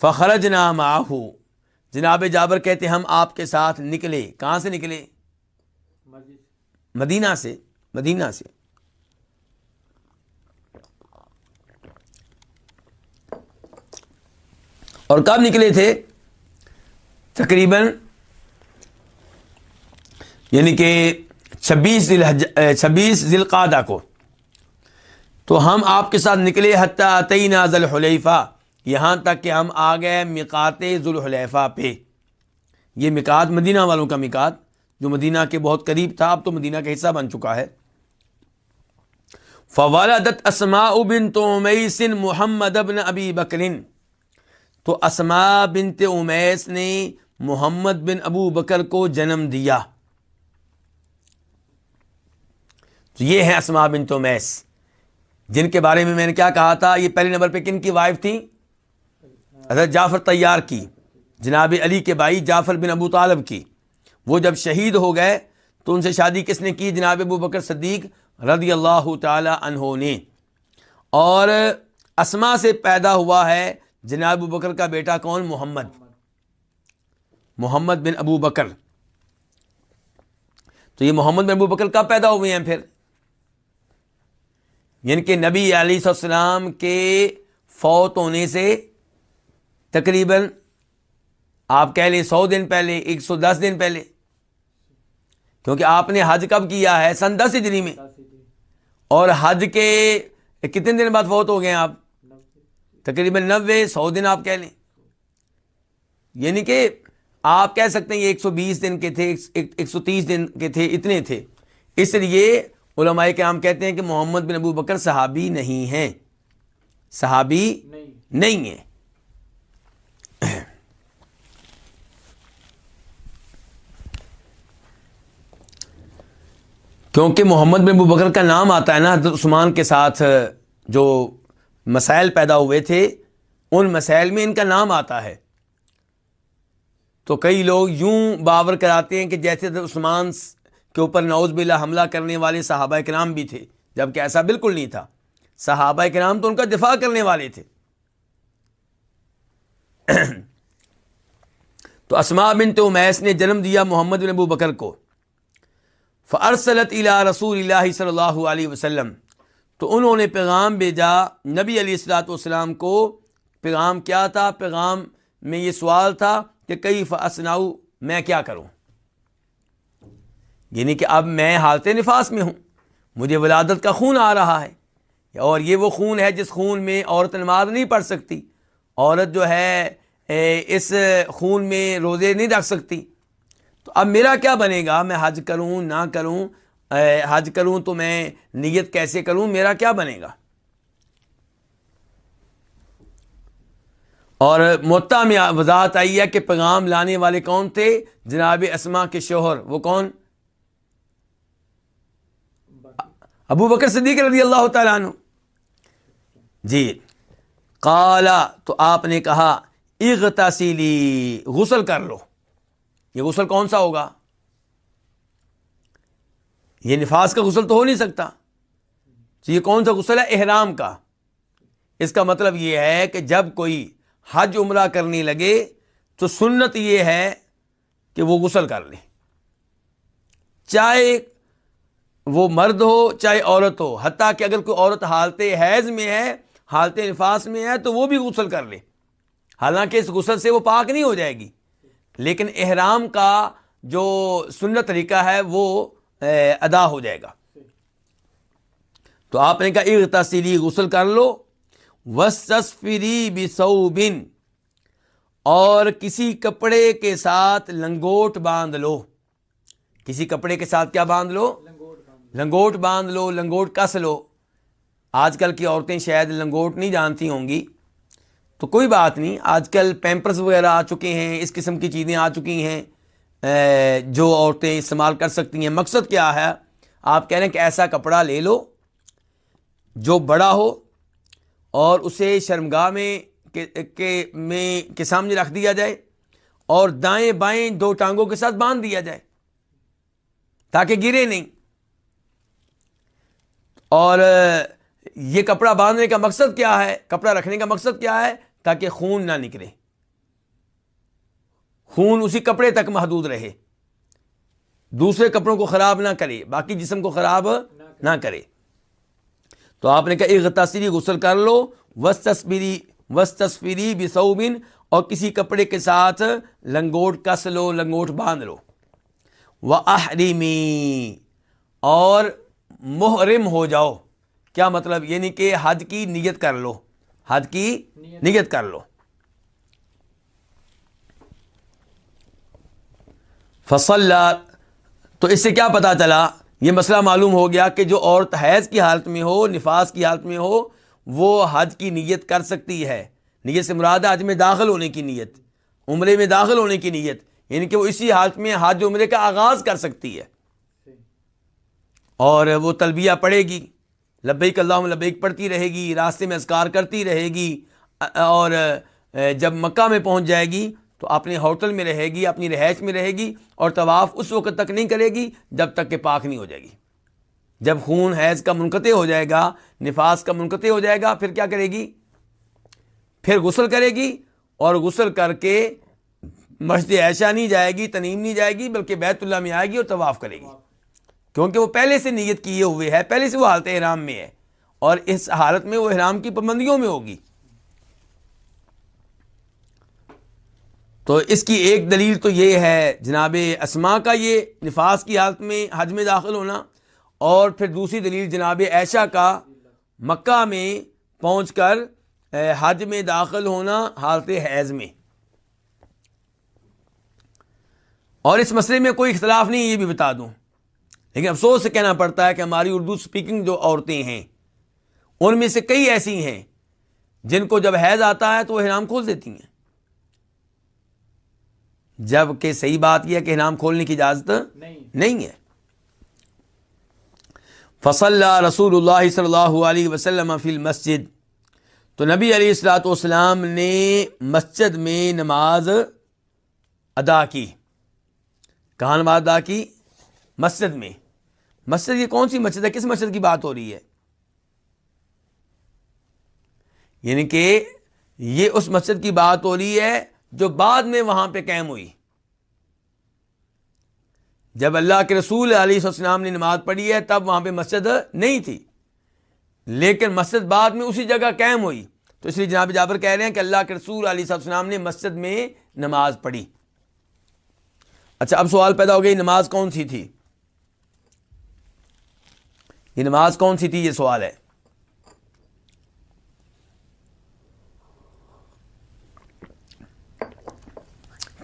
فخرج نام آہو جناب جابر کہتے ہم آپ کے ساتھ نکلے۔ کہاں سے نکلے؟ مدینہ سے۔ مدینہ سے۔ اور کب نکلے تھے؟ تقریباً یعنی کہ چھبیس چھبیس ذیل قادہ کو۔ تو ہم آپ کے ساتھ نکلے حتیٰ عطی نازل حلیفہ یہاں تک کہ ہم آ گئے مکات ذوالحلیفہ پہ۔ یہ مکات مدینہ والوں کا مکات جو مدینہ کے بہت قریب تھا، اب تو مدینہ کا حصہ بن چکا ہے۔ فوالدت اسماء بن تو محمد ابن ابی بکرن تو اسما بنت امیس نے محمد بن ابو بکر کو جنم دیا۔ تو یہ ہے اسما بن تو جن کے بارے میں میں نے کیا کہا تھا، یہ پہلے نمبر پہ کن کی وائف تھی حضرت جعفر تیار کی، جناب علی کے بھائی جعفر بن ابو طالب کی۔ وہ جب شہید ہو گئے تو ان سے شادی کس نے کی؟ جناب ابو بکر صدیق رضی اللہ تعالی عنہ نے۔ اور اسما سے پیدا ہوا ہے جناب ابو بکر کا بیٹا کون؟ محمد۔ محمد بن ابو بکر۔ تو یہ محمد بن ابو بکر کب پیدا ہوئے ہیں پھر؟ یعنی کہ نبی علیہ السلام کے فوت ہونے سے تقریباً آپ کہہ لیں سو دن پہلے، ایک سو دس دن پہلے۔ کیونکہ آپ نے حج کب کیا ہے؟ سن دس ہجری میں۔ اور حج کے کتنے دن بعد فوت ہو گئے آپ؟ تقریباً نوے، سو دن آپ کہہ لیں۔ یعنی کہ آپ کہہ سکتے ہیں یہ ایک سو بیس دن کے تھے، ایک سو تیس دن کے تھے، اتنے تھے۔ اس لیے علماء کے عام کہتے ہیں کہ محمد بن ابو بکر صحابی نہیں ہیں۔ صحابی نہیں ہیں۔ کیونکہ محمد بن ابو بکر کا نام آتا ہے نا، حضرت عثمان کے ساتھ، جو مسائل پیدا ہوئے تھے، ان مسائل میں ان کا نام آتا ہے۔ تو کئی لوگ یوں باور کراتے ہیں کہ جیسے حضرت عثمان کے اوپر نوز بلا حملہ کرنے والے صحابہ کے نام بھی تھے جبکہ ایسا بالکل نہیں تھا۔ صحابہ کے نام تو ان کا دفاع کرنے والے تھے۔ تو اسما بن تو میس نے جنم دیا محمد بن ابو بکر کو۔ فرسلت الا رسول اللہ صلی اللہ علیہ وسلم۔ تو انہوں نے پیغام بھیجا نبی علیہ السلاۃ والسلام کو۔ پیغام کیا تھا؟ پیغام میں یہ سوال تھا کہ کئی فسناؤ میں کیا کروں؟ یعنی کہ اب میں حالت نفاس میں ہوں، مجھے ولادت کا خون آ رہا ہے۔ اور یہ وہ خون ہے جس خون میں عورت نماز نہیں پڑھ سکتی۔ عورت جو ہے اس خون میں روزے نہیں رکھ سکتی۔ تو اب میرا کیا بنے گا؟ میں حج کروں، نہ کروں حج کروں تو میں نیت کیسے کروں؟ میرا کیا بنے گا؟ اور متا میں وضاحت آئی ہے کہ پیغام لانے والے کون تھے؟ جناب اسما کے شوہر۔ وہ کون؟ ابو بکر صدیق رضی اللہ تعالیٰ عنہ۔ جی کالا تو آپ نے کہا اغتاسیلی غسل کر لو۔ یہ غسل کون سا ہوگا؟ یہ نفاذ کا غسل تو ہو نہیں سکتا۔ تو یہ کون سا غسل ہے؟ احرام کا۔ اس کا مطلب یہ ہے کہ جب کوئی حج عمرہ کرنے لگے، تو سنت یہ ہے کہ وہ غسل کر لے۔ چاہے وہ مرد ہو چاہے عورت ہو، حتیٰ کہ اگر کوئی عورت حالت حیض میں ہے، حالت نفاس میں ہے، تو وہ بھی غسل کر لے۔ حالانکہ اس غسل سے وہ پاک نہیں ہو جائے گی۔ لیکن احرام کا جو سنت طریقہ ہے، وہ ادا ہو جائے گا۔ تو آپ نے کہا اغتاثیلی غسل کر لو وسفری بن اور کسی کپڑے کے ساتھ لنگوٹ باندھ لو۔ کسی کپڑے کے ساتھ کیا باندھ لو؟ لنگوٹ باندھ لو، لنگوٹ کس لو۔ آج کل کی عورتیں شاید لنگوٹ نہیں جانتی ہوں گی۔ تو کوئی بات نہیں، آج کل پیمپرس وغیرہ آ چکے ہیں، اس قسم کی چیزیں آ چکی ہیں جو عورتیں استعمال کر سکتی ہیں۔ مقصد کیا ہے؟ آپ کہہ رہے ہیں کہ ایسا کپڑا لے لو جو بڑا ہو اور اسے شرمگاہ میں کے میں، کے سامنے رکھ دیا جائے اور دائیں بائیں دو ٹانگوں کے ساتھ باندھ دیا جائے تاکہ گرے نہیں۔ اور یہ کپڑا باندھنے کا مقصد کیا ہے؟ کپڑا رکھنے کا مقصد کیا ہے؟ تاکہ خون نہ نکلے۔ خون اسی کپڑے تک محدود رہے۔ دوسرے کپڑوں کو خراب نہ کرے، باقی جسم کو خراب نہ کرے۔ تو آپ نے کہا، ایک تصویری غسل کر لو۔ وس تصویری وس تصویری بسوبن اور کسی کپڑے کے ساتھ لنگوٹ کس لو، لنگوٹ باندھ لو۔ وہ اور محرم ہو جاؤ۔ کیا مطلب؟ یعنی کہ حد کی نیت کر لو۔ حد کی نیت۔ کر لو۔ فصل تو اس سے کیا پتا چلا؟ یہ مسئلہ معلوم ہو گیا کہ جو عورت حیض کی حالت میں ہو نفاذ کی حالت میں ہو وہ حج کی نیت کر سکتی ہے۔ نیت سے مراد حج میں داخل ہونے کی نیت عمرے میں داخل ہونے کی نیت یعنی کہ وہ اسی حالت میں حج عمرے کا آغاز کر سکتی ہے۔ اور وہ تلبیہ پڑے گی۔ لبیک اللہ لبیک پڑھتی رہے گی، راستے میں اذکار کرتی رہے گی، اور جب مکہ میں پہنچ جائے گی تو اپنے ہوٹل میں رہے گی، اپنی رہائش میں رہے گی، اور طواف اس وقت تک نہیں کرے گی جب تک کہ پاک نہیں ہو جائے گی۔ جب خون حیض کا منقطع ہو جائے گا، نفاس کا منقطع ہو جائے گا، پھر کیا کرے گی؟ پھر غسل کرے گی، اور غسل کر کے مسجد ایشا نہیں جائے گی تنیم نہیں جائے گی، بلکہ بیت اللہ میں آئے گی اور طواف کرے گی۔ کیونکہ وہ پہلے سے نیت کیے ہوئے ہے پہلے سے وہ حالت احرام میں ہے اور اس حالت میں وہ احرام کی پابندیوں میں ہوگی۔ تو اس کی ایک دلیل تو یہ ہے، جناب اسما کا یہ نفاس کی حالت میں حج میں داخل ہونا اور پھر دوسری دلیل جناب عائشہ کا مکہ میں پہنچ کر حج میں داخل ہونا حالت حیض میں۔ اور اس مسئلے میں کوئی اختلاف نہیں، یہ بھی بتا دوں۔ لیکن افسوس سے کہنا پڑتا ہے کہ ہماری اردو اسپیکنگ جو عورتیں ہیں ان میں سے کئی ایسی ہیں جن کو جب حیض آتا ہے تو وہ احرام کھول دیتی ہیں۔ جبکہ صحیح بات یہ ہے کہ انعام کھولنے کی اجازت نہیں۔ ہے۔ فصل رسول اللہ صلی اللہ علیہ وسلم فی المسجد۔ تو نبی علیہ السلاۃ والسلام نے مسجد میں نماز ادا کی۔ کہاں نماز ادا کی مسجد میں۔ مسجد یہ کون سی مسجد ہے؟ کس مسجد کی بات ہو رہی ہے؟ یعنی کہ یہ اس مسجد کی بات ہو رہی ہے جو بعد میں وہاں پہ قائم ہوئی۔ جب اللہ کے رسول علیہ السلام نے نماز پڑھی ہے، تب وہاں پہ مسجد نہیں تھی۔ لیکن مسجد بعد میں اسی جگہ قائم ہوئی۔ تو اس لیے جناب جابر کہہ رہے ہیں کہ اللہ کے رسول علیہ السلام نے مسجد میں نماز پڑھی۔ اچھا اب سوال پیدا ہو گئی نماز کون سی تھی؟ یہ نماز کون سی تھی؟ یہ سوال ہے۔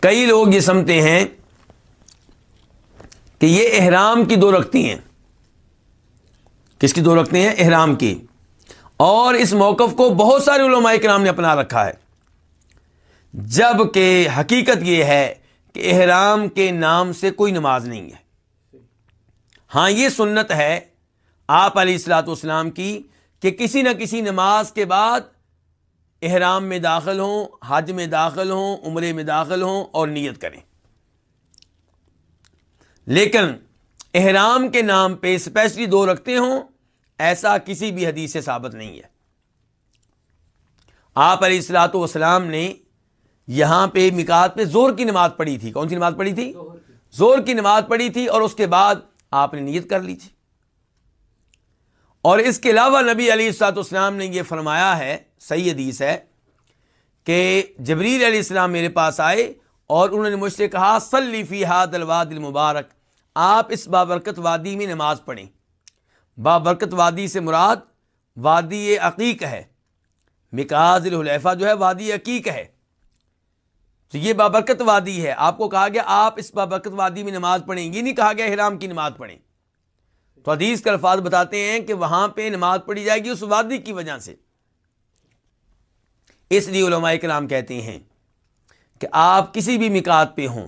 کئی لوگ یہ سمتے ہیں کہ یہ احرام کی دو رکھتی ہیں۔ کس کی دو رکھتے ہیں؟ احرام کی۔ اور اس موقف کو بہت سارے علماء کرام نے اپنا رکھا ہے۔ جبکہ حقیقت یہ ہے کہ احرام کے نام سے کوئی نماز نہیں ہے۔ ہاں یہ سنت ہے آپ علیہ السلاۃ والسلام کی کہ کسی نہ کسی نماز کے بعد احرام میں داخل ہوں حج میں داخل ہوں عمرے میں داخل ہوں اور نیت کریں۔ لیکن احرام کے نام پہ اسپیشلی دو رکھتے ہوں ایسا کسی بھی حدیث سے ثابت نہیں ہے۔ آپ علیہ السلاۃ والسلام نے یہاں پہ مکات پہ زور کی نماز پڑھی تھی۔ کون سی نماز پڑھی تھی؟ زور کی نماز پڑھی تھی اور اس کے بعد آپ نے نیت کر لی تھی۔ اور اس کے علاوہ نبی علی السلاط اسلام نے یہ فرمایا ہے، صحیح حدیث ہے کہ جبریل علیہ السلام میرے پاس آئے اور انہوں نے مجھ سے کہا سلی فی ہاد الواد المبارک، آپ اس بابرکت وادی میں نماز پڑھیں۔ بابرکت وادی سے مراد وادی عقیق ہے۔ مکاز الحلیفہ جو ہے، وادی عقیق ہے۔ تو یہ بابرکت وادی ہے۔ آپ کو کہا گیا، آپ اس بابرکت وادی میں نماز پڑھیں یہ نہیں کہا گیا حرام کی نماز پڑھیں۔ تو حدیث کے الفاظ بتاتے ہیں کہ وہاں پہ نماز پڑھی جائے گی اس وادی کی وجہ سے۔ اس لیے علماء کلام کہتے ہیں کہ آپ کسی بھی مکات پہ ہوں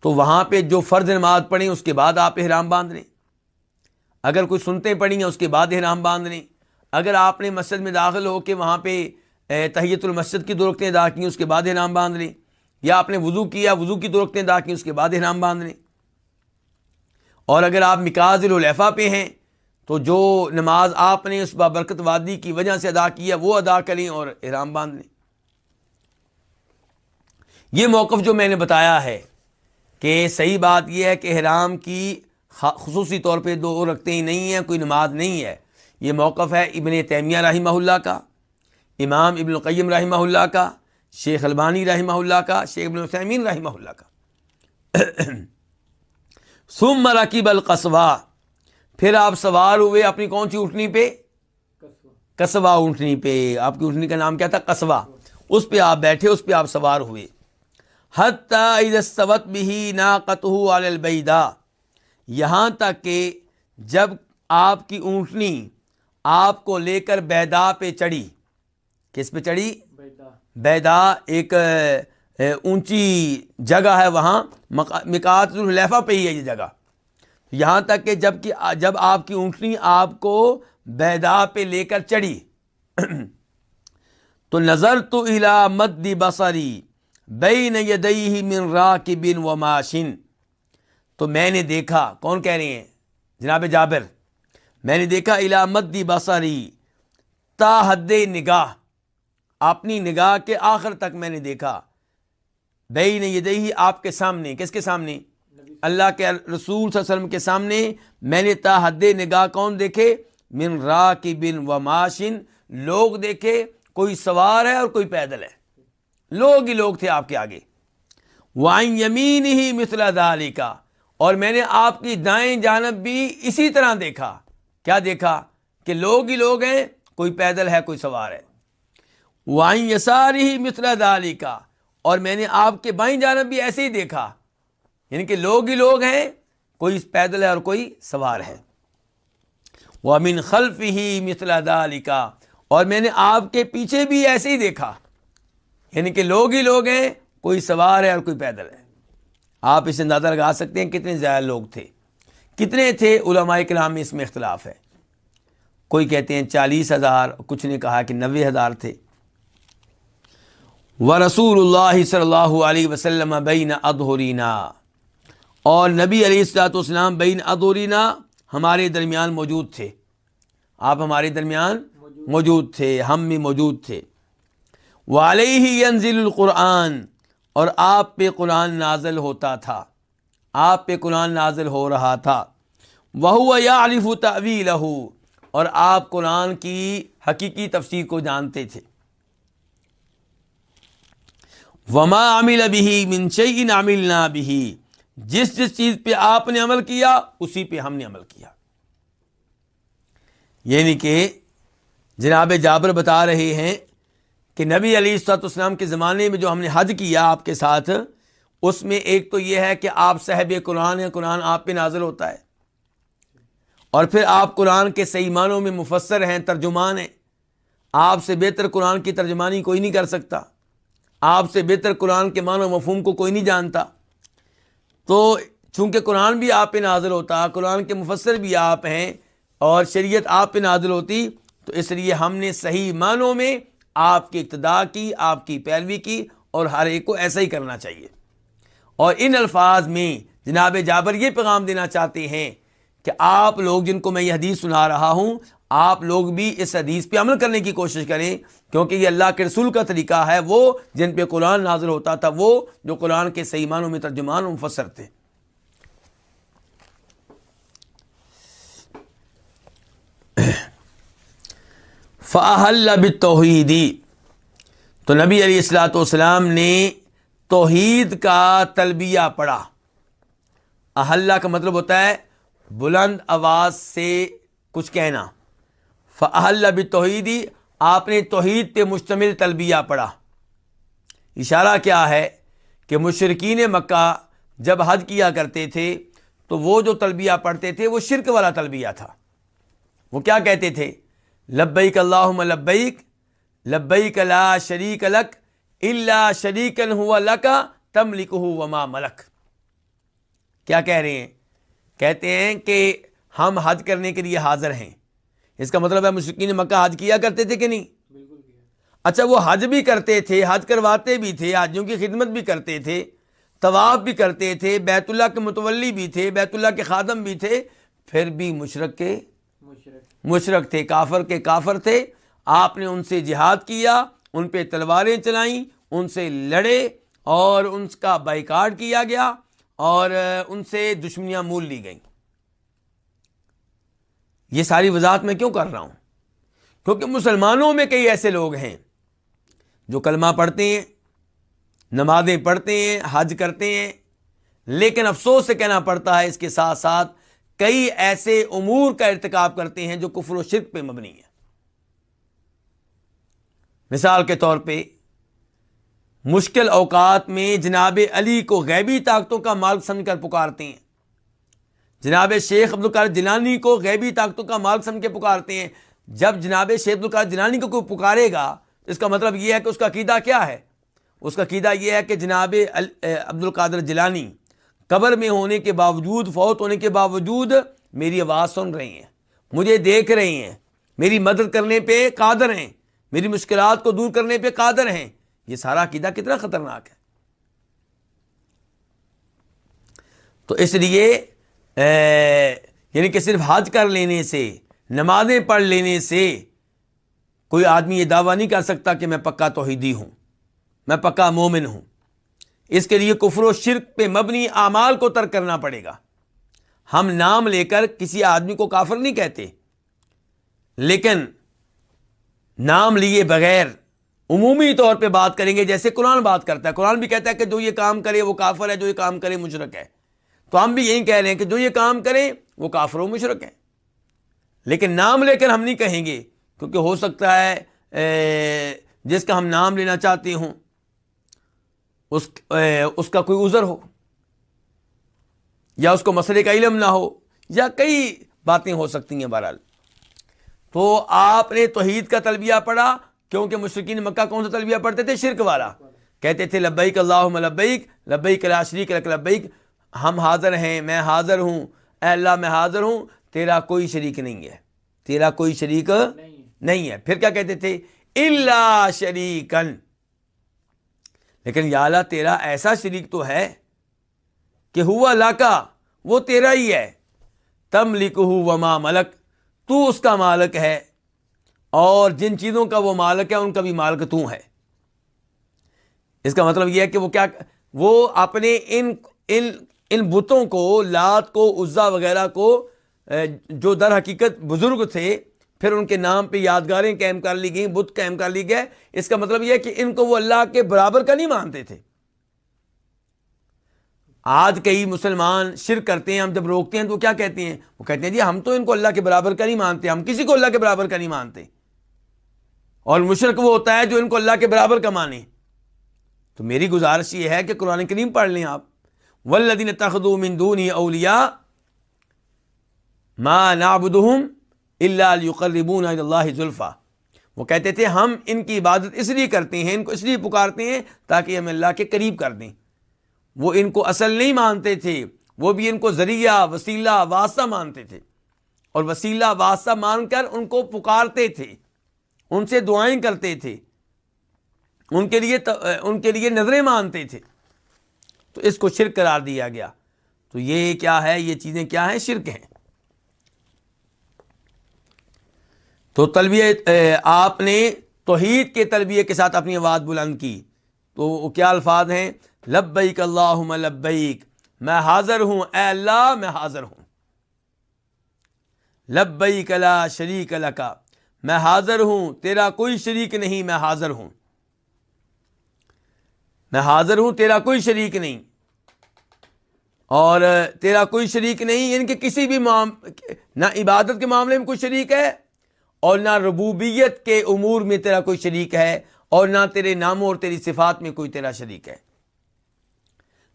تو وہاں پہ جو فرض نماز پڑھیں اس کے بعد آپ احرام باندھ لیں۔ اگر کوئی سنتے پڑھی ہیں اس کے بعد احرام باندھ لیں۔ اگر آپ نے مسجد میں داخل ہو کے وہاں پہ تحیت المسد کی درختیں ادا کی اس کے بعد احرام باندھ لیں۔ یا آپ نے وضو کیا، وضو کی درختیں ادا کی اس کے بعد احرام باندھ لیں۔ اور اگر آپ مکاز الفا پہ ہیں، تو جو نماز آپ نے اس بابرکت وادی کی وجہ سے ادا کیا وہ ادا کریں اور احرام باندھ لیں۔ یہ موقف جو میں نے بتایا ہے کہ صحیح بات یہ ہے کہ احرام کی خصوصی طور پہ دو رکھتے ہی نہیں ہیں، کوئی نماز نہیں ہے۔ یہ موقف ہے ابن تیمیہ رحمہ اللہ کا، امام ابن القیم رحمہ اللہ کا، شیخ البانی رحمہ اللہ کا، شیخ ابن السمین رحمہ اللہ کا۔ سم مراکیب القصبہ۔ پھر آپ سوار ہوئے اپنی کون سی اٹھنی پہ؟ قصبہ۔ اونٹنی پہ۔ آپ کی اٹھنی کا نام کیا تھا؟ قصبہ۔ اس پہ آپ بیٹھے اس پہ آپ سوار ہوئے۔ حتوت بھی نا البیدا یہاں تک کہ جب آپ کی اونٹنی آپ کو لے کر بیدا پہ چڑھی۔ کس پہ چڑھی؟ بیدا ایک اونچی جگہ ہے وہاں مکات الحلیفہ پہ ہی ہے یہ جگہ۔ یہاں تک کہ جبکہ جب آپ کی اونٹنی آپ کو بیدا پہ لے کر چڑھی۔ (clears throat) تو نظر تو الا مد بسری بین یدئی من را کی بن و ماشن۔ تو میں نے دیکھا، کون کہہ رہے ہیں؟ جناب جابر۔ میں نے دیکھا علامت دی بساری تا حد نگاہ۔ اپنی نگاہ کے آخر تک میں نے دیکھا۔ بئی نے یہ دہی آپ کے سامنے۔ کس کے سامنے؟ اللہ کے رسول صلی اللہ علیہ وسلم کے سامنے۔ میں نے تا حد نگاہ کون دیکھے۔ من را کی بن و ماشن لوگ دیکھے۔ کوئی سوار ہے اور کوئی پیدل ہے۔ لوگ ہی لوگ تھے آپ کے آگے۔ وائن یمین ہی مثلا دالی کا اور میں نے آپ کی دائیں جانب بھی اسی طرح دیکھا۔ کیا دیکھا؟ کہ لوگ ہی لوگ ہیں۔ کوئی پیدل ہے، کوئی سوار ہے۔ وائن یساری ہی مثلا دالی کا اور میں نے آپ کے بائیں جانب بھی ایسے ہی دیکھا۔ یعنی کہ لوگ ہی لوگ ہیں، کوئی پیدل ہے اور کوئی سوار ہے۔ وہ امین خلف ہی مثلا کا اور میں نے آپ کے پیچھے بھی ایسے ہی دیکھا۔ یعنی کہ لوگ ہی لوگ ہیں، کوئی سوار ہے اور کوئی پیدل ہے۔ آپ اسے اندازہ لگا سکتے ہیں کتنے زیادہ لوگ تھے۔ کتنے تھے علماء کلام میں اس میں اختلاف ہے۔ کوئی کہتے ہیں چالیس ہزار، کچھ نے کہا کہ نوے ہزار تھے۔ و رسول اللہ صلی اللہ علیہ وسلم بین ادورینا اور نبی علیہ السلاۃ والسلام بین ادورینا ہمارے درمیان موجود تھے۔ آپ ہمارے درمیان موجود تھے، ہم بھی موجود تھے۔ ہی انزل القرآن، اور آپ پہ قرآن نازل ہوتا تھا۔ آپ پہ قرآن نازل ہو رہا تھا۔ وہ یا علیف طویل اور آپ قرآن کی حقیقی تفسیر کو جانتے تھے۔ وما عامل بھی منشئی عامل نہ بھی جس جس چیز پہ آپ نے عمل کیا، اسی پہ ہم نے عمل کیا۔ یعنی کہ جناب جابر بتا رہے ہیں کہ نبی علی السلاط اسلام کے زمانے میں جو ہم نے حج کیا آپ کے ساتھ، اس میں ایک تو یہ ہے کہ آپ صاحب قرآن ہیں، قرآن آپ پہ نازل ہوتا ہے۔ اور پھر آپ قرآن کے صحیح معنوں میں مفسر ہیں، ترجمان ہیں۔ آپ سے بہتر قرآن کی ترجمانی کوئی نہیں کر سکتا۔ آپ سے بہتر قرآن کے معنی و مفہوم کو کوئی نہیں جانتا۔ تو چونکہ قرآن بھی آپ پہ نازل ہوتا، قرآن کے مفسر بھی آپ ہیں اور شریعت آپ پہ نازل ہوتی، تو اس لیے ہم نے صحیح معنوں میں آپ کی ابتدا کی، آپ کی پیروی کی اور ہر ایک کو ایسا ہی کرنا چاہیے۔ اور ان الفاظ میں جناب جابر یہ پیغام دینا چاہتے ہیں کہ آپ لوگ جن کو میں یہ حدیث سنا رہا ہوں آپ لوگ بھی اس حدیث پہ عمل کرنے کی کوشش کریں، کیونکہ یہ اللہ کے رسول کا طریقہ ہے، وہ جن پہ قرآن نازل ہوتا تھا، وہ جو قرآن کے صحیح معنوں میں ترجمان مفسر تھے۔ فاحل توحیدی تو نبی علیہ السلاۃ والسلام نے توحید کا تلبیہ پڑھا۔ احلہ کا مطلب ہوتا ہے بلند آواز سے کچھ کہنا۔ فاحل توحیدی آپ نے توحید پہ مشتمل تلبیہ پڑھا۔ اشارہ کیا ہے کہ مشرقین مکہ جب حد کیا کرتے تھے، تو وہ جو تلبیہ پڑھتے تھے، وہ شرک والا تلبیہ تھا۔ وہ کیا کہتے تھے؟ لبیک اللہ لبیک لبیک لا شریک لک اللہ شریک ہوا لکا تم لکھ وما ملک۔ کیا کہہ رہے ہیں؟ کہتے ہیں کہ ہم حج کرنے کے لیے حاضر ہیں۔ اس کا مطلب ہے مشرقین مکہ حج کیا کرتے تھے کہ نہیں؟ اچھا وہ حج بھی کرتے تھے، حج کرواتے بھی تھے، حاجیوں کی خدمت بھی کرتے تھے، طواف بھی کرتے تھے، بیت اللہ کے متولی بھی تھے، بیت اللہ کے خادم بھی تھے، پھر بھی مشرق کے مشرق تھے، کافر کے کافر تھے۔ آپ نے ان سے جہاد کیا، ان پہ تلواریں چلائیں، ان سے لڑے اور ان کا بائیکاٹ کیا گیا اور ان سے دشمنیاں مول لی گئیں۔ یہ ساری وضاحت میں کیوں کر رہا ہوں؟ کیونکہ مسلمانوں میں کئی ایسے لوگ ہیں جو کلمہ پڑھتے ہیں، نمازیں پڑھتے ہیں، حج کرتے ہیں، لیکن افسوس سے کہنا پڑتا ہے اس کے ساتھ ساتھ کئی ایسے امور کا ارتکاب کرتے ہیں جو کفر و شرک پہ مبنی ہے مثال کے طور پہ، مشکل اوقات میں جناب علی کو غیبی طاقتوں کا مال سمجھ کر پکارتے ہیں۔ جناب شیخ عبد القار جنانی کو غیبی طاقتوں کا مال سمجھ کے پکارتے ہیں۔ جب جناب شیخ عبد القار جنانی کو کوئی پکارے گا اس کا مطلب یہ ہے کہ اس کا عقیدہ کیا ہے؟ اس کا عقیدہ یہ ہے کہ جناب عبد القادر جلانی قبر میں ہونے کے باوجود، فوت ہونے کے باوجود میری آواز سن رہی ہیں، مجھے دیکھ رہی ہیں۔ میری مدد کرنے پہ قادر ہیں، میری مشکلات کو دور کرنے پہ قادر ہیں۔ یہ سارا عقیدہ کتنا خطرناک ہے۔ تو اس لیے یعنی کہ صرف حج کر لینے سے، نمازیں پڑھ لینے سے کوئی آدمی یہ دعویٰ نہیں کر سکتا کہ میں پکا توحیدی ہوں، میں پکا مومن ہوں۔ اس کے لیے کفر و شرک پہ مبنی اعمال کو ترک کرنا پڑے گا۔ ہم نام لے کر کسی آدمی کو کافر نہیں کہتے، لیکن نام لیے بغیر عمومی طور پہ بات کریں گے، جیسے قرآن بات کرتا ہے۔ قرآن بھی کہتا ہے کہ جو یہ کام کرے وہ کافر ہے، جو یہ کام کرے مشرق ہے۔ تو ہم بھی یہی کہہ رہے ہیں کہ جو یہ کام کریں، وہ کافر و مشرق ہے لیکن نام لے کر ہم نہیں کہیں گے، کیونکہ ہو سکتا ہے جس کا ہم نام لینا چاہتے ہوں، اس اس کا کوئی عذر ہو، یا اس کو مسئلے کا علم نہ ہو، یا کئی باتیں ہو سکتی ہیں بہرحال۔ تو آپ نے توحید کا تلبیہ پڑھا، کیونکہ مشرقین مکہ کون سا تلبیہ پڑھتے تھے؟ شرک والا۔ کہتے تھے، لبیک اللہ لبیک لبیک لا شریک لک لبیک ہم حاضر ہیں، میں حاضر ہوں۔ اے اللہ، میں حاضر ہوں۔ تیرا کوئی شریک نہیں ہے۔ تیرا کوئی شریک نہیں ہے۔ پھر کیا کہتے تھے؟ اللہ شریکن لیکن یا اللہ، تیرا ایسا شریک تو ہے کہ ہوا لاکا وہ تیرا ہی ہے۔ تم لکھ وما ملک۔ تو اس کا مالک ہے۔ اور جن چیزوں کا وہ مالک ہے، ان کا بھی مالک تو ہے۔ اس کا مطلب یہ ہے کہ وہ کیا، وہ اپنے ان ان ان بتوں کو، لات کو، عزا وغیرہ کو جو در حقیقت بزرگ تھے، پھر ان کے نام پہ یادگاریں قائم کر لی گئیں، بت قائم کر لی گئے۔ اس کا مطلب یہ کہ ان کو وہ اللہ کے برابر کا نہیں مانتے تھے۔ آج کئی مسلمان شرک کرتے ہیں، ہم جب روکتے ہیں تو وہ کیا کہتے ہیں؟ وہ کہتے ہیں جی ہم تو ان کو اللہ کے برابر کا نہیں مانتے، ہم کسی کو اللہ کے برابر کا نہیں مانتے۔ اور مشرق وہ ہوتا ہے جو ان کو اللہ کے برابر کا مانے۔ تو میری گزارش یہ ہے کہ قرآن کریم پڑھ لیں آپ۔ ولدین تخدو مندون اولیا ماں نابدہم اللہ قربون اللہ ذلفا وہ کہتے تھے، ہم ان کی عبادت اس لیے کرتے ہیں، ان کو اس لیے پکارتے ہیں تاکہ ہم اللہ کے قریب کر دیں۔ وہ ان کو اصل نہیں مانتے تھے، وہ بھی ان کو ذریعہ، وسیلہ، واسطہ مانتے تھے۔ اور وسیلہ، واسطہ مان کر ان کو پکارتے تھے، ان سے دعائیں کرتے تھے۔ ان کے لیے ان کے لیے نظریں مانتے تھے۔ تو اس کو شرک قرار دیا گیا۔ تو یہ کیا ہے؟ یہ چیزیں کیا ہیں؟ شرک ہیں۔ تو تلبیہ آپ نے توحید کے تلبیہ کے ساتھ اپنی آواز بلند کی۔ تو وہ کیا الفاظ ہیں؟ لبیک اللہ لبیک۔ میں حاضر ہوں۔ اے اللہ، میں حاضر ہوں۔ لبیک لا شریک لکا۔ میں حاضر ہوں۔ تیرا کوئی شریک نہیں، میں حاضر ہوں۔ میں حاضر ہوں، تیرا کوئی شریک نہیں۔ اور تیرا کوئی شریک نہیں یعنی کہ کسی بھی معام... نہ عبادت کے معاملے میں کوئی شریک ہے، اور نہ ربوبیت کے امور میں تیرا کوئی شریک ہے، اور نہ تیرے ناموں اور تیری صفات میں کوئی تیرا شریک ہے۔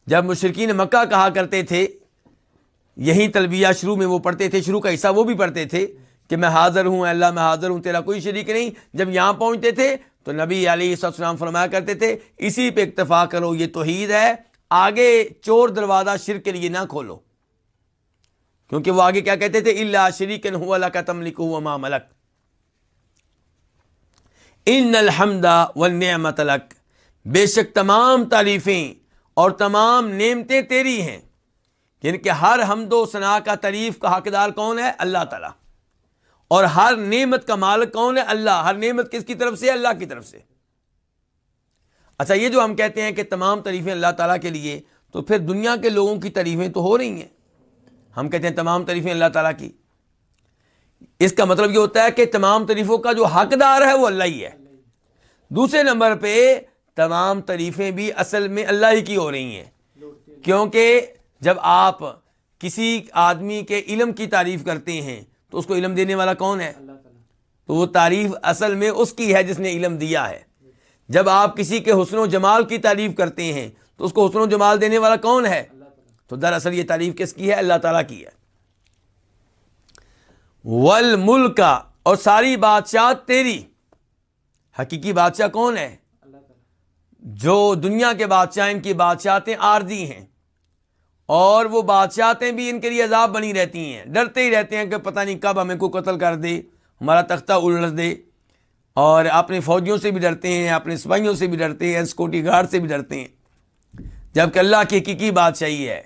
جب مشرقین مکہ کہا کرتے تھے، یہی تلبیہ شروع میں وہ پڑھتے تھے، شروع کا حصہ وہ بھی پڑھتے تھے کہ میں حاضر ہوں اللہ میں حاضر ہوں، تیرا کوئی شریک نہیں۔ جب یہاں پہنچتے تھے تو نبی علیہ السلام فرمایا کرتے تھے، اسی پہ اکتفا کرو، یہ توحید ہے۔ آگے چور دروازہ شرک کے لیے نہ کھولو۔ کیونکہ وہ آگے کیا کہتے تھے؟ اللہ شریک کا تم لکھو ملک۔ ان الحمد و نعمت بے شک تمام تعریفیں اور تمام نعمتیں تیری ہیں۔ یعنی کہ ہر حمد و ثناء کا تعریف کا حقدار کون ہے؟ اللہ تعالیٰ۔ اور ہر نعمت کا مالک کون ہے؟ اللہ۔ ہر نعمت کس کی طرف سے؟ اللہ کی طرف سے۔ اچھا یہ جو ہم کہتے ہیں کہ تمام تعریفیں اللہ تعالیٰ کے لیے، تو پھر دنیا کے لوگوں کی تعریفیں تو ہو رہی ہیں۔ ہم کہتے ہیں تمام تعریفیں اللہ تعالیٰ کی۔ اس کا مطلب یہ ہوتا ہے کہ تمام تعریفوں کا جو حقدار ہے وہ اللہ ہی ہے۔ دوسرے نمبر پہ، تمام تعریفیں بھی اصل میں اللہ ہی کی ہو رہی ہیں۔ کیونکہ جب آپ کسی آدمی کے علم کی تعریف کرتے ہیں تو اس کو علم دینے والا کون ہے؟ تو وہ تعریف اصل میں اس کی ہے جس نے علم دیا ہے۔ جب آپ کسی کے حسن و جمال کی تعریف کرتے ہیں تو اس کو حسن و جمال دینے والا کون ہے؟ تو دراصل یہ تعریف کس کی ہے؟ اللہ تعالیٰ کی ہے۔ ول ملک اور ساری بادشاہ تیری۔ حقیقی بادشاہ کون ہے؟ جو دنیا کے بادشاہ ان کی بادشاہتیں عارضی ہیں۔ اور وہ بادشاہتیں بھی ان کے لیے عذاب بنی رہتی ہیں۔ ڈرتے ہی رہتے ہیں کہ پتہ نہیں کب ہمیں کو قتل کر دے، ہمارا تختہ الٹ دے۔ اور اپنے فوجیوں سے بھی ڈرتے ہیں، اپنے سپاہیوں سے بھی ڈرتے ہیں سکوٹی گارڈ سے بھی ڈرتے ہیں۔ جبکہ اللہ کی حقیقی بادشاہی ہے،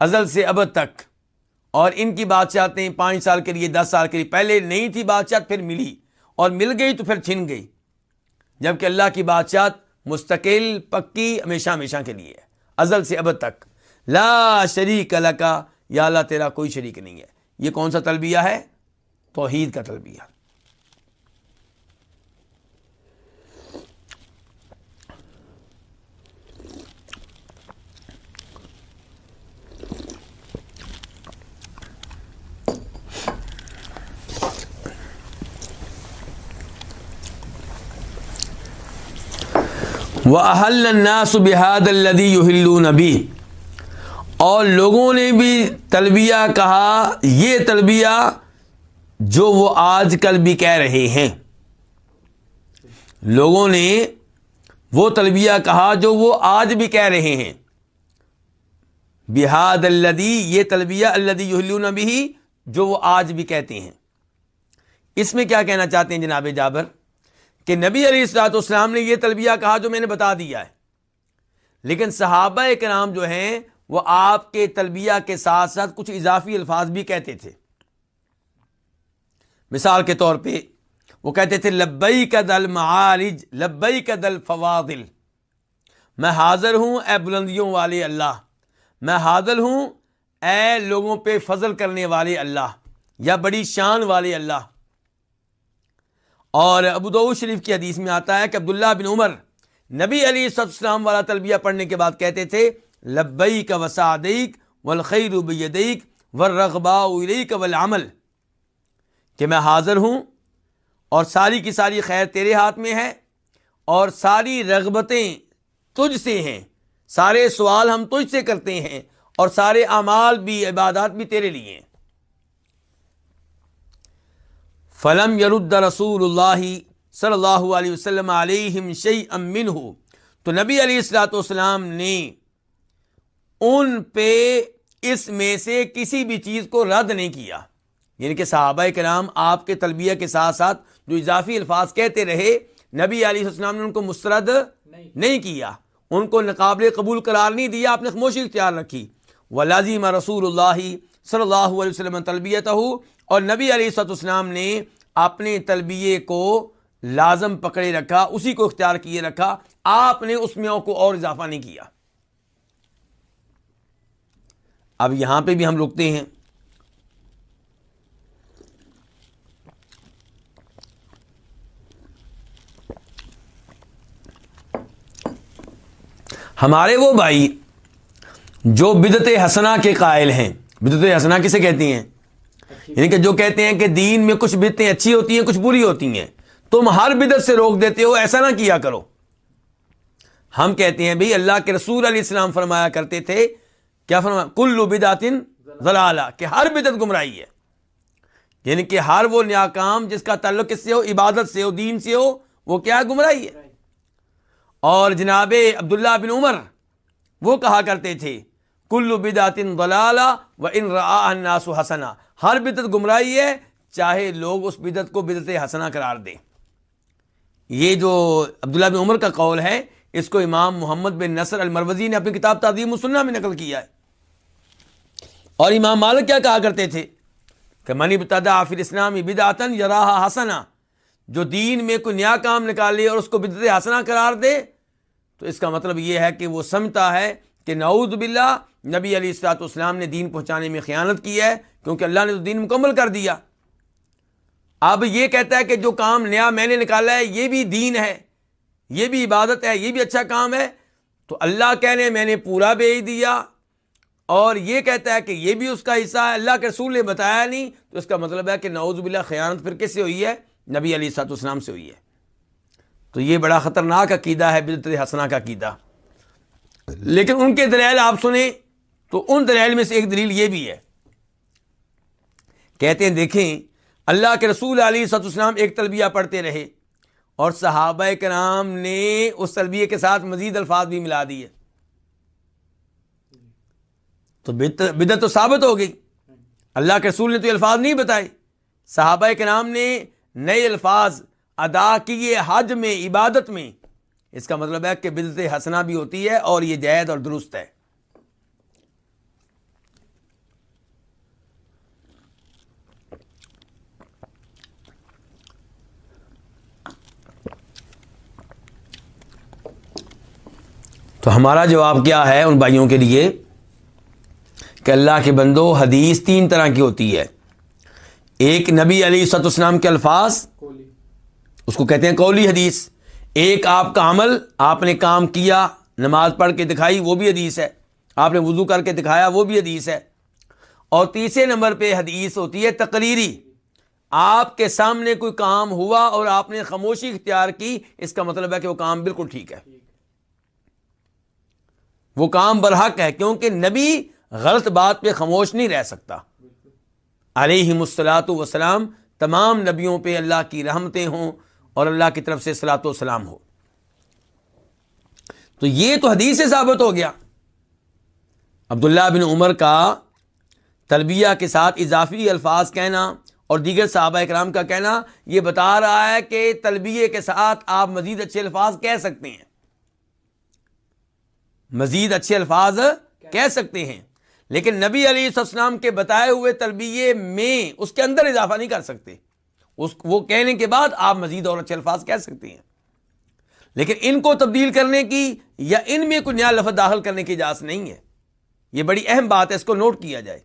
ازل سے اب تک۔ اور ان کی بادشاہتیں پانچ سال کے لیے، دس سال کے لیے، پہلے نہیں تھی بادشاہ، پھر ملی۔ اور مل گئی تو پھر چھن گئی۔ جبکہ اللہ کی بادشاہت مستقل، پکی، ہمیشہ ہمیشہ کے لیے ازل سے اب تک۔ لا شریک اللہ کا یا اللہ تیرا کوئی شریک نہیں ہے۔ یہ کون سا تلبیہ ہے؟ توحید کا تلبیہ۔ وہ اہل الناس بحاد الدی نبی اور لوگوں نے بھی تلبیہ کہا، یہ تلبیہ جو وہ آج کل بھی کہہ رہے ہیں۔ لوگوں نے وہ تلبیہ کہا جو وہ آج بھی کہہ رہے ہیں۔ بحاد الدی یہ تلبیہ الدی نبی جو وہ آج بھی کہتے ہیں۔ اس میں کیا کہنا چاہتے ہیں جناب جابر؟ کہ نبی علی السلاط اسلام نے یہ تلبیہ کہا جو میں نے بتا دیا ہے۔ لیکن صحابہ کے جو ہیں وہ آپ کے تلبیہ کے ساتھ ساتھ کچھ اضافی الفاظ بھی کہتے تھے۔ مثال کے طور پہ وہ کہتے تھے لبئی کا دل معارج لبئی کا دل فوادل میں حاضر ہوں، اے بلندیوں والے اللہ۔ میں حاضر ہوں، اے لوگوں پہ فضل کرنے والے اللہ۔ یا بڑی شان والے اللہ۔ اور ابو شریف کی حدیث میں آتا ہے کہ عبداللہ بن عمر نبی علی السلام والا تلبیہ پڑھنے کے بعد کہتے تھے لبئی کا وسادیک ولخیر بیدیک ورغبا کا ولعمل کہ میں حاضر ہوں اور ساری کی ساری خیر تیرے ہاتھ میں ہے اور ساری رغبتیں تجھ سے ہیں، سارے سوال ہم تجھ سے کرتے ہیں اور سارے اعمال بھی، عبادات بھی تیرے لیے ہیں۔ فلم یرد رسول اللہ صلی اللہ علیہ وسلم علیہم شعی امن ہو تو نبی علیہ السلاۃ والسلام نے ان پہ اس میں سے کسی بھی چیز کو رد نہیں کیا۔ یعنی کہ صحابہ کرام آپ کے تلبیہ کے ساتھ ساتھ جو اضافی الفاظ کہتے رہے، نبی علیہ السلام نے ان کو مسترد نہیں کیا۔ ان کو نقابل قبول قرار نہیں دیا، آپ نے خاموشی اختیار رکھی۔ وہ لازیم رسول اللہ صلی اللہ علیہ وسلم تلبیت ہو اور نبی علیہ صد اسلام نے اپنے تلبیے کو لازم پکڑے رکھا، اسی کو اختیار کیے رکھا۔ آپ نے اس میں کو اور اضافہ نہیں کیا۔ اب یہاں پہ بھی ہم رکتے ہیں۔ ہمارے وہ بھائی جو بدت حسنا کے قائل ہیں۔ بدت حسنا کسے کہتی ہیں؟ یعنی کہ جو کہتے ہیں کہ دین میں کچھ بدتیں اچھی ہوتی ہیں، کچھ بری ہوتی ہیں۔ تم ہر بدت سے روک دیتے ہو، ایسا نہ کیا کرو۔ ہم کہتے ہیں، بھائی اللہ کے رسول علیہ السلام فرمایا کرتے تھے کیا فرمایا؟ کلو بداتن ضلع کہ ہر بدت گمراہی ہے۔ یعنی کہ ہر وہ نیا کام جس کا تعلق کس سے ہو؟ عبادت سے ہو، دین سے ہو، وہ کیا گمراہی ہے۔ اور جناب عبداللہ بن عمر، وہ کہا کرتے تھے، کلو بداتن ضلع و ان الناس حسنا۔ ہر بدت گمراہی ہے، چاہے لوگ اس بدت کو بدت حسنا قرار دیں۔ یہ جو عبداللہ بن عمر کا قول ہے، اس کو امام محمد بن نصر المروزی نے اپنی کتاب تعظیم السنہ میں نقل کیا ہے۔ اور امام مالک کیا کہا کرتے تھے؟ کہ منی بتادا آفر اسلامی بدعتن یراہ حسنا، جو دین میں کوئی نیا کام نکالے اور اس کو بدت حسنا قرار دے، تو اس کا مطلب یہ ہے کہ وہ سمجھتا ہے کہ نعود باللہ نبی علی السلاط اسلام نے دین پہنچانے میں خیانت کی ہے، کیونکہ اللہ نے تو دین مکمل کر دیا۔ اب یہ کہتا ہے کہ جو کام نیا میں نے نکالا ہے، یہ بھی دین ہے، یہ بھی عبادت ہے، یہ بھی اچھا کام ہے، تو اللہ کہنے میں نے پورا بھیج دیا اور یہ کہتا ہے کہ یہ بھی اس کا حصہ ہے، اللہ کے رسول نے بتایا نہیں، تو اس کا مطلب ہے کہ نعوذ باللہ خیانت پھر کس سے ہوئی ہے؟ نبی علی سات اسلام سے ہوئی ہے۔ تو یہ بڑا خطرناک عقیدہ ہے بدت حسنا کا عقیدہ۔ لیکن ان کے دلیل آپ سنیں تو ان دلیل میں سے ایک دلیل یہ بھی ہے۔ کہتے ہیں، دیکھیں، اللہ کے رسول علی سط اسلام ایک تلبیہ پڑھتے رہے اور صحابہ کرام نے اس تلبیہ کے ساتھ مزید الفاظ بھی ملا دیے۔ تو بدعت تو ثابت ہو گئی۔ اللہ کے رسول نے تو یہ الفاظ نہیں بتائے۔ صحابہ کے نام نے نئے الفاظ ادا کیے حج میں، عبادت میں۔ اس کا مطلب ہے کہ بدت حسنا بھی ہوتی ہے اور یہ جائید اور درست ہے۔ تو ہمارا جواب کیا ہے ان بھائیوں کے لیے؟ کہ اللہ کے بندو حدیث تین طرح کی ہوتی ہے۔ ایک نبی علی سط اسلام کے الفاظ، اس کو کہتے ہیں کولی حدیث۔ ایک آپ کا عمل، آپ نے کام کیا، نماز پڑھ کے دکھائی، وہ بھی حدیث ہے۔ آپ نے وضو کر کے دکھایا، وہ بھی حدیث ہے۔ اور تیسرے نمبر پہ حدیث ہوتی ہے تقریری۔ آپ کے سامنے کوئی کام ہوا اور آپ نے خاموشی اختیار کی، اس کا مطلب ہے کہ وہ کام بالکل ٹھیک ہے۔ وہ کام برحق ہے، کیونکہ نبی غلط بات پہ خاموش نہیں رہ سکتا۔ علیہ مسلاط وسلام تمام نبیوں پہ اللہ کی رحمتیں ہوں اور اللہ کی طرف سے سلاط وسلام ہو۔ تو یہ تو حدیث سے ثابت ہو گیا۔ عبداللہ بن عمر کا تلبیہ کے ساتھ اضافی الفاظ کہنا اور دیگر صحابہ اکرام کا کہنا، یہ بتا رہا ہے کہ تلبیہ کے ساتھ آپ مزید اچھے الفاظ کہہ سکتے ہیں۔ مزید اچھے الفاظ کہہ سکتے ہیں۔ لیکن نبی علی السلام کے بتائے ہوئے تلبیے میں اس کے اندر اضافہ نہیں کر سکتے۔ اس وہ کہنے کے بعد آپ مزید اور اچھے الفاظ کہہ سکتے ہیں۔ لیکن ان کو تبدیل کرنے کی یا ان میں کوئی نیا لفظ داخل کرنے کی اجازت نہیں ہے۔ یہ بڑی اہم بات ہے، اس کو نوٹ کیا جائے۔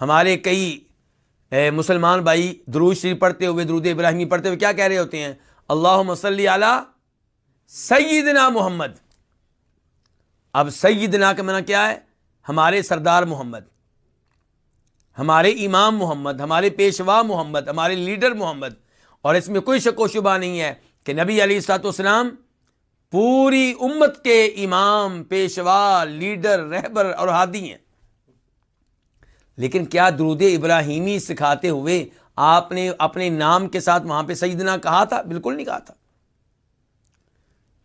ہمارے کئی مسلمان بھائی، درود شریف پڑھتے ہوئے، درود ابراہیمی پڑھتے ہوئے کیا کہہ رہے ہوتے ہیں؟ اللہ مسلی علی سیدنا محمد۔ اب سیدنا کا منع کیا ہے؟ ہمارے سردار محمد، ہمارے امام محمد، ہمارے پیشوا محمد، ہمارے لیڈر محمد، اور اس میں کوئی شک و شبہ نہیں ہے کہ نبی علی سات والسلام پوری امت کے امام، پیشوا، لیڈر، رہبر اور ہادی ہیں۔ لیکن کیا درود ابراہیمی سکھاتے ہوئے آپ نے اپنے نام کے ساتھ وہاں پہ سیدنا کہا تھا؟ بالکل نہیں کہا تھا۔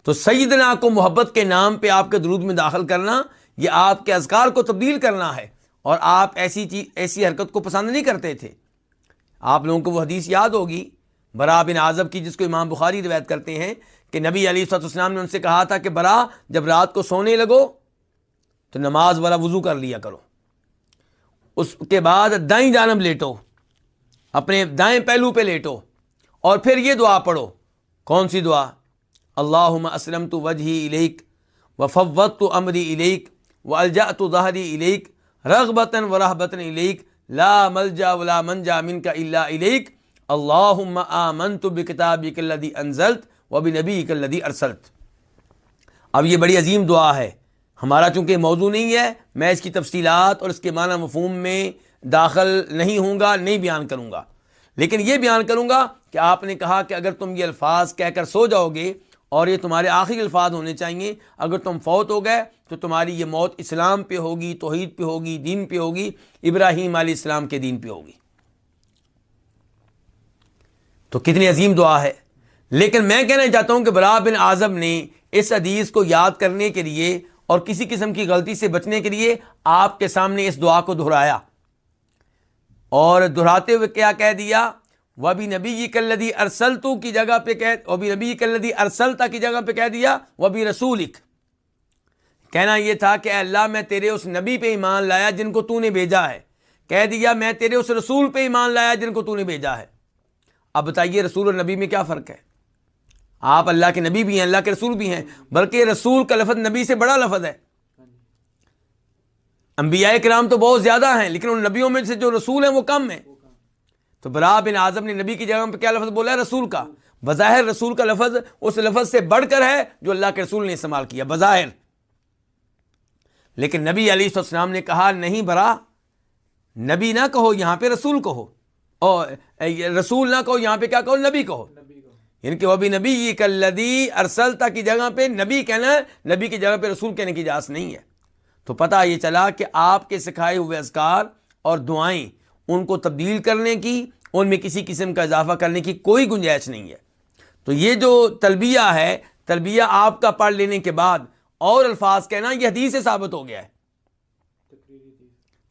تو سیدنا کو محبت کے نام پہ آپ کے درود میں داخل کرنا یہ آپ کے اذکار کو تبدیل کرنا ہے اور آپ ایسی چیز ایسی حرکت کو پسند نہیں کرتے تھے۔ آپ لوگوں کو وہ حدیث یاد ہوگی۔ برا بن اعظم کی جس کو امام بخاری روایت کرتے ہیں کہ نبی علی صلاح اسلام نے ان سے کہا تھا کہ برا جب رات کو سونے لگو تو نماز والا وضو کر لیا کرو۔ اس کے بعد دائیں جانب لیٹو، اپنے دائیں پہلو پہ لیٹو اور پھر یہ دعا پڑھو۔ کون سی دعا؟ اللہ اسلم تو وجہ الیک و فوت تو امری الیک۔ و الجا تو ظہری الیک رغ بطن و راہ بطن الیک لا ملجا ولا منجا من کا اللہ الیک اللہ آمن تو بکتاب کلدی انزلت و بھی نبی کلدی ارسلت اب یہ بڑی عظیم دعا ہے۔ ہمارا چونکہ موضوع نہیں ہے، میں اس کی تفصیلات اور اس کے معنی مفہوم میں داخل نہیں ہوں گا، نہیں بیان کروں گا۔ لیکن یہ بیان کروں گا کہ آپ نے کہا کہ اگر تم یہ الفاظ کہہ کر سو جاؤ گے اور یہ تمہارے آخری الفاظ ہونے چاہیے۔ اگر تم فوت ہو گئے تو تمہاری یہ موت اسلام پہ ہوگی، توحید پہ ہوگی، دین پہ ہوگی، ابراہیم علیہ السلام کے دین پہ ہوگی۔ تو کتنی عظیم دعا ہے۔ لیکن میں کہنا چاہتا ہوں کہ برا بن اعظم نے اس حدیث کو یاد کرنے کے لیے اور کسی قسم کی غلطی سے بچنے کے لیے آپ کے سامنے اس دعا کو دہرایا۔ اور دہراتے ہوئے کیا کہہ دیا؟ وہ بھی نبی کلدی ارسلتو کی جگہ پہ کہہ وہ بھی نبی کلدی ارسلتا کی جگہ پہ کہہ دیا وہ بھی رسول کہنا یہ تھا کہ اللہ، میں تیرے اس نبی پہ ایمان لایا جن کو تو نے بھیجا ہے۔ کہہ دیا، میں تیرے اس رسول پہ ایمان لایا جن کو تو نے بھیجا ہے۔ اب بتائیے، رسول اور نبی میں کیا فرق ہے؟ آپ اللہ کے نبی بھی ہیں، اللہ کے رسول بھی ہیں، بلکہ رسول کا لفظ نبی سے بڑا لفظ ہے۔ انبیاء کرام تو بہت زیادہ ہیں، لیکن ان نبیوں میں سے جو رسول ہیں وہ کم ہیں۔ تو برا بن اعظم نے نبی کی جگہ پہ کیا لفظ بولا ہے؟ رسول کا۔ بظاہر رسول کا لفظ اس لفظ سے بڑھ کر ہے جو اللہ کے رسول نے استعمال کیا، بظاہر۔ لیکن نبی علی السلام نے کہا، نہیں برا، نبی نہ کہو، یہاں پہ رسول کہو۔ اور رسول نہ کہو، یہاں پہ کیا کہو؟ نبی کہو۔ یعنی کہ وہ بھی نبی کلدی ارسلتا کی جگہ پہ نبی کہنا نبی کی جگہ پہ رسول کہنے کی اجازت نہیں ہے۔ تو پتہ یہ چلا کہ آپ کے سکھائے ہوئے اذکار اور دعائیں ان کو تبدیل کرنے کی، ان میں کسی قسم کا اضافہ کرنے کی کوئی گنجائش نہیں ہے۔ تو یہ جو تلبیہ ہے، تلبیہ آپ کا پڑھ لینے کے بعد اور الفاظ کہنا، یہ حدیث سے ثابت ہو گیا ہے۔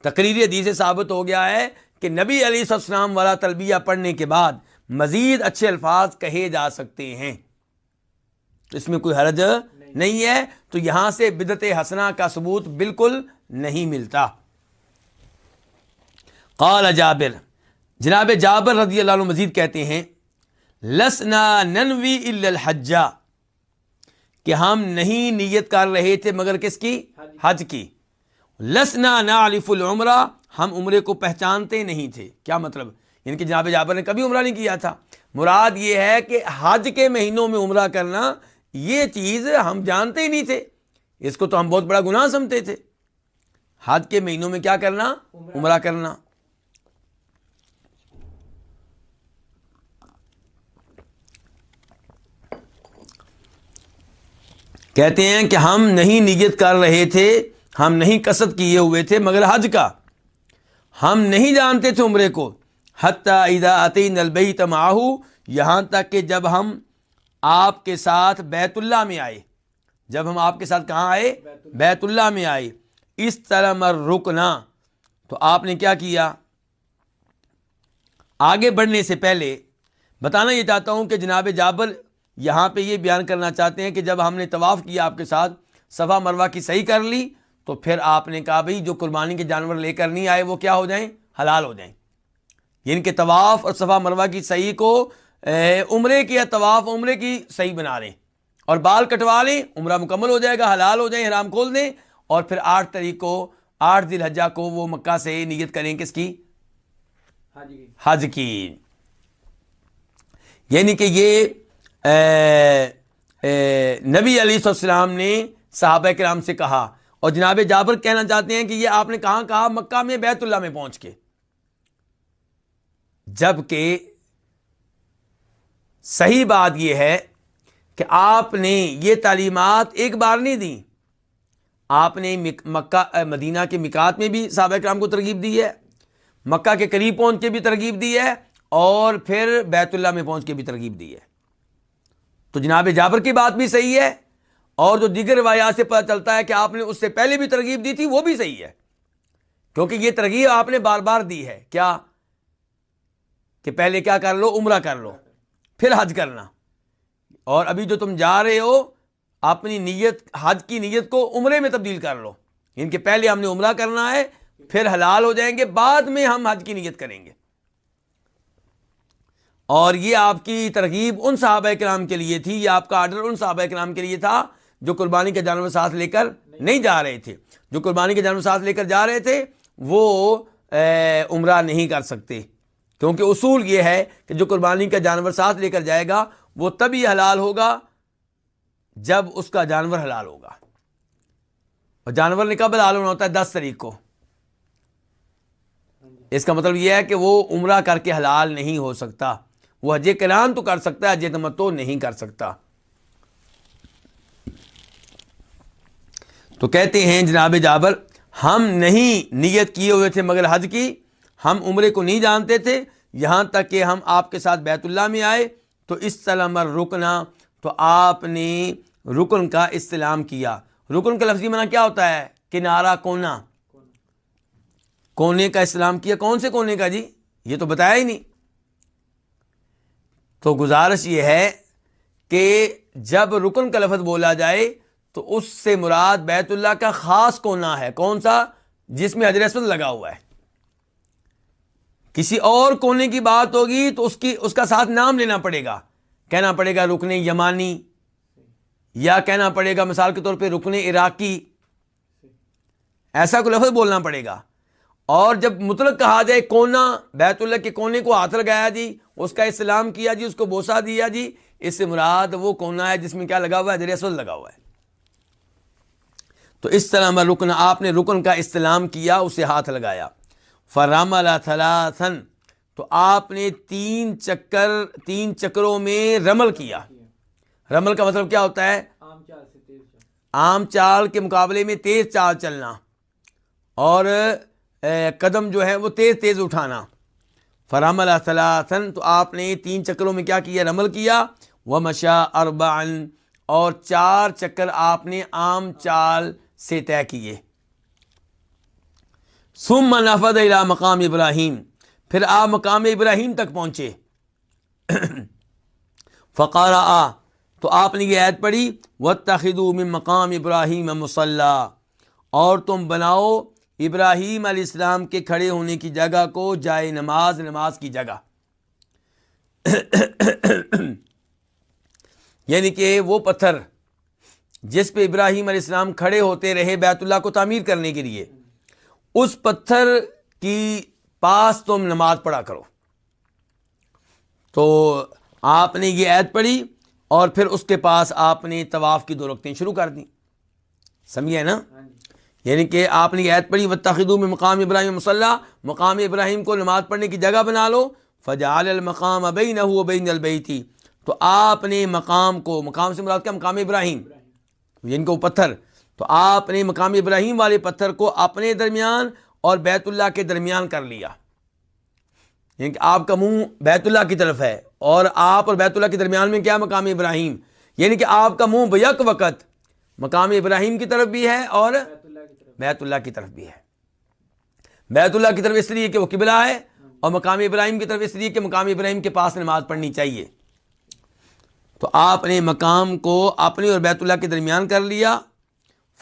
تقریری حدیث سے ثابت ہو گیا ہے کہ نبی علیہ السلام والا تلبیہ پڑھنے کے بعد مزید اچھے الفاظ کہے جا سکتے ہیں۔ تو اس میں کوئی حرج نہیں ہے۔ تو یہاں سے بدت حسنا کا ثبوت بالکل نہیں ملتا۔ قال جابر، جناب جابر رضی اللہ عنہ مزید کہتے ہیں، لسنا ننوی الحجا کہ ہم نہیں نیت کر رہے تھے مگر کس کی؟ حج کی۔ لسنا نا علیف العمرہ، ہم عمرے کو پہچانتے نہیں تھے۔ کیا مطلب؟ یعنی ان کی جناب جابر نے کبھی عمرہ نہیں کیا تھا۔ مراد یہ ہے کہ حج کے مہینوں میں عمرہ کرنا، یہ چیز ہم جانتے ہی نہیں تھے۔ اس کو تو ہم بہت بڑا گناہ سمجھتے تھے۔ حج کے مہینوں میں کیا کرنا؟ عمرہ کرنا۔ کہتے ہیں کہ ہم نہیں نیت کر رہے تھے، ہم نہیں کسر کیے ہوئے تھے مگر حج کا۔ ہم نہیں جانتے تھے عمرے کو۔ حتیٰ ادا نلبئی تماہو یہاں تک کہ جب ہم آپ کے ساتھ بیت اللہ میں آئے۔ جب ہم آپ کے ساتھ کہاں آئے؟ بیت اللہ میں آئے۔ اس طرح مر رکنا۔ تو آپ نے کیا کیا؟ آگے بڑھنے سے پہلے بتانا یہ چاہتا ہوں کہ جناب جابر یہاں پہ یہ بیان کرنا چاہتے ہیں کہ جب ہم نے طواف کیا آپ کے ساتھ صفا مروا کی صحیح کر لی تو پھر آپ نے کہا بھائی جو قربانی کے جانور لے کر نہیں آئے وہ کیا ہو جائیں؟ حلال ہو جائیں۔ یعنی کہ طواف اور صفا مروا کی صحیح کو عمرے کی یا طواف عمرے کی صحیح بنا لیں۔ اور بال کٹوا لیں عمرہ مکمل ہو جائے گا حلال ہو جائیں حرام کھول دیں۔ اور پھر آٹھ تاریخ کو آٹھ دل حجا کو وہ مکہ سے نیت کریں کس کی؟ حج کی۔ یعنی کہ یہ نبی علیہ السلام نے صحابہ کرام سے کہا، اور جناب جابر کہنا چاہتے ہیں کہ یہ آپ نے کہاں کہا؟ مکہ میں بیت اللہ میں پہنچ کے۔ جبکہ صحیح بات یہ ہے کہ آپ نے یہ تعلیمات ایک بار نہیں دی آپ نے مکہ مدینہ کے مکات میں بھی صحابہ کرام کو ترغیب دی ہے، مکہ کے قریب پہنچ کے بھی ترغیب دی ہے، اور پھر بیت اللہ میں پہنچ کے بھی ترغیب دی ہے۔ تو جناب جابر کی بات بھی صحیح ہے اور جو دیگر روایات سے پتہ چلتا ہے کہ آپ نے اس سے پہلے بھی ترغیب دی تھی، وہ بھی صحیح ہے۔ کیونکہ یہ ترغیب آپ نے بار بار دی ہے۔ کیا؟ کہ پہلے کیا کر لو؟ عمرہ کر لو، پھر حج کرنا۔ اور ابھی جو تم جا رہے ہو، اپنی نیت، حج کی نیت کو عمرے میں تبدیل کر لو۔ ان کے پہلے ہم نے عمرہ کرنا ہے، پھر حلال ہو جائیں گے، بعد میں ہم حج کی نیت کریں گے۔ اور یہ آپ کی ترغیب ان صحابہ کرام کے لیے تھی، یہ آپ کا آرڈر ان صحابہ کرام کے لیے تھا جو قربانی کے جانور ساتھ لے کر نہیں جا رہے تھے۔ جو قربانی کے جانور ساتھ لے کر جا رہے تھے، وہ عمرہ نہیں کر سکتے۔ کیونکہ اصول یہ ہے کہ جو قربانی کا جانور ساتھ لے کر جائے گا، وہ تبھی حلال ہوگا جب اس کا جانور حلال ہوگا۔ اور جانور نے کب حلال ہونا ہوتا ہے؟ دس تاریخ کو۔ اس کا مطلب یہ ہے کہ وہ عمرہ کر کے حلال نہیں ہو سکتا۔ وہ حج کران تو کر سکتا ہے، حج تمتو نہیں کر سکتا۔ تو کہتے ہیں جناب جابر ہم نہیں نیت کیے ہوئے تھے مگر حج کی، ہم عمرے کو نہیں جانتے تھے۔ یہاں تک کہ ہم آپ کے ساتھ بیت اللہ میں آئے، تو اس سلم رکنا تو آپ نے رکن کا استعلام کیا۔ رکن کا لفظی منع کیا ہوتا ہے؟ کنارا کونا۔ کونے کا اسلام کیا۔ کون سے کونے کا جی؟ یہ تو بتایا ہی نہیں۔ تو گزارش یہ ہے کہ جب رکن کا لفظ بولا جائے تو اس سے مراد بیت اللہ کا خاص کونا ہے۔ کون سا؟ جس میں حضرت لگا ہوا ہے۔ کسی اور کونے کی بات ہوگی تو اس کی اس کا ساتھ نام لینا پڑے گا۔ کہنا پڑے گا رکن یمانی۔ یا کہنا پڑے گا مثال کے طور پہ رکن عراقی۔ ایسا کوئی لفظ بولنا پڑے گا۔ اور جب مطلق کہا جائے کونا بیت اللہ کے کونے کو ہاتھ لگایا جی اس کا اسلام کیا جی اس کو بوسا دیا جی اس سے مراد وہ کونا ہے جس میں کیا لگا ہوا ہے؟ در لگا ہوا ہے۔ تو اس طرح میں رکن آپ نے رکن کا استعلام کیا اسے ہاتھ لگایا۔ فرام تھلاسن تو آپ نے تین چکر تین چکروں میں رمل کیا۔ رمل کا مطلب کیا ہوتا ہے؟ عام چال کے مقابلے میں تیز چال چلنا۔ اور قدم جو ہے وہ تیز تیز اٹھانا۔ فرام ثلاثن تو آپ نے تین چکروں میں کیا کیا؟ رمل کیا۔ وہ مشا اربان اور چار چکر آپ نے عام چال سے طے کیے۔ سم نفد الى مقام ابراہیم پھر آپ مقام ابراہیم تک پہنچے۔ (coughs) فقار آ تو آپ نے یہ عید پڑھی۔ و تخدو مقام ابراہیم مسلح اور تم بناؤ ابراہیم علیہ السلام کے کھڑے ہونے کی جگہ کو جائے نماز نماز کی جگہ۔ یعنی کہ وہ پتھر جس پہ ابراہیم علیہ السلام کھڑے ہوتے رہے بیت اللہ کو تعمیر کرنے کے لیے، اس پتھر کی پاس تم نماز پڑھا کرو۔ تو آپ نے یہ عید پڑھی اور پھر اس کے پاس آپ نے طواف کی دو رختیں شروع کر دیں۔ سمجھے نا؟ ہاں جی۔ یعنی کہ آپ نے عید پڑھی و میں مقام ابراہیم مسلح مقام ابراہیم کو نماز پڑھنے کی جگہ بنا لو فجال المقام ابئی نہ ہو بین البئی تھی تو آپ نے مقام کو، مقام سے مراد کیا؟ مقام ابراہیم جن یعنی کو پتھر۔ تو آپ نے مقام ابراہیم والے پتھر کو اپنے درمیان اور بیت اللہ کے درمیان کر لیا۔ یعنی کہ آپ کا منہ بیت اللہ کی طرف ہے اور آپ اور بیت اللہ کے درمیان میں کیا؟ مقام ابراہیم یعنی کہ آپ کا منہ بیک وقت مقام ابراہیم کی طرف بھی ہے اور بیت اللہ کی طرف بھی ہے۔ بیت اللہ کی طرف اس لیے کہ وہ قبلہ ہے اور مقام ابراہیم کی طرف اس لیے کہ مقام ابراہیم کے پاس نماز پڑھنی چاہیے۔ تو آپ نے مقام کو اپنے اور بیت اللہ کے درمیان کر لیا۔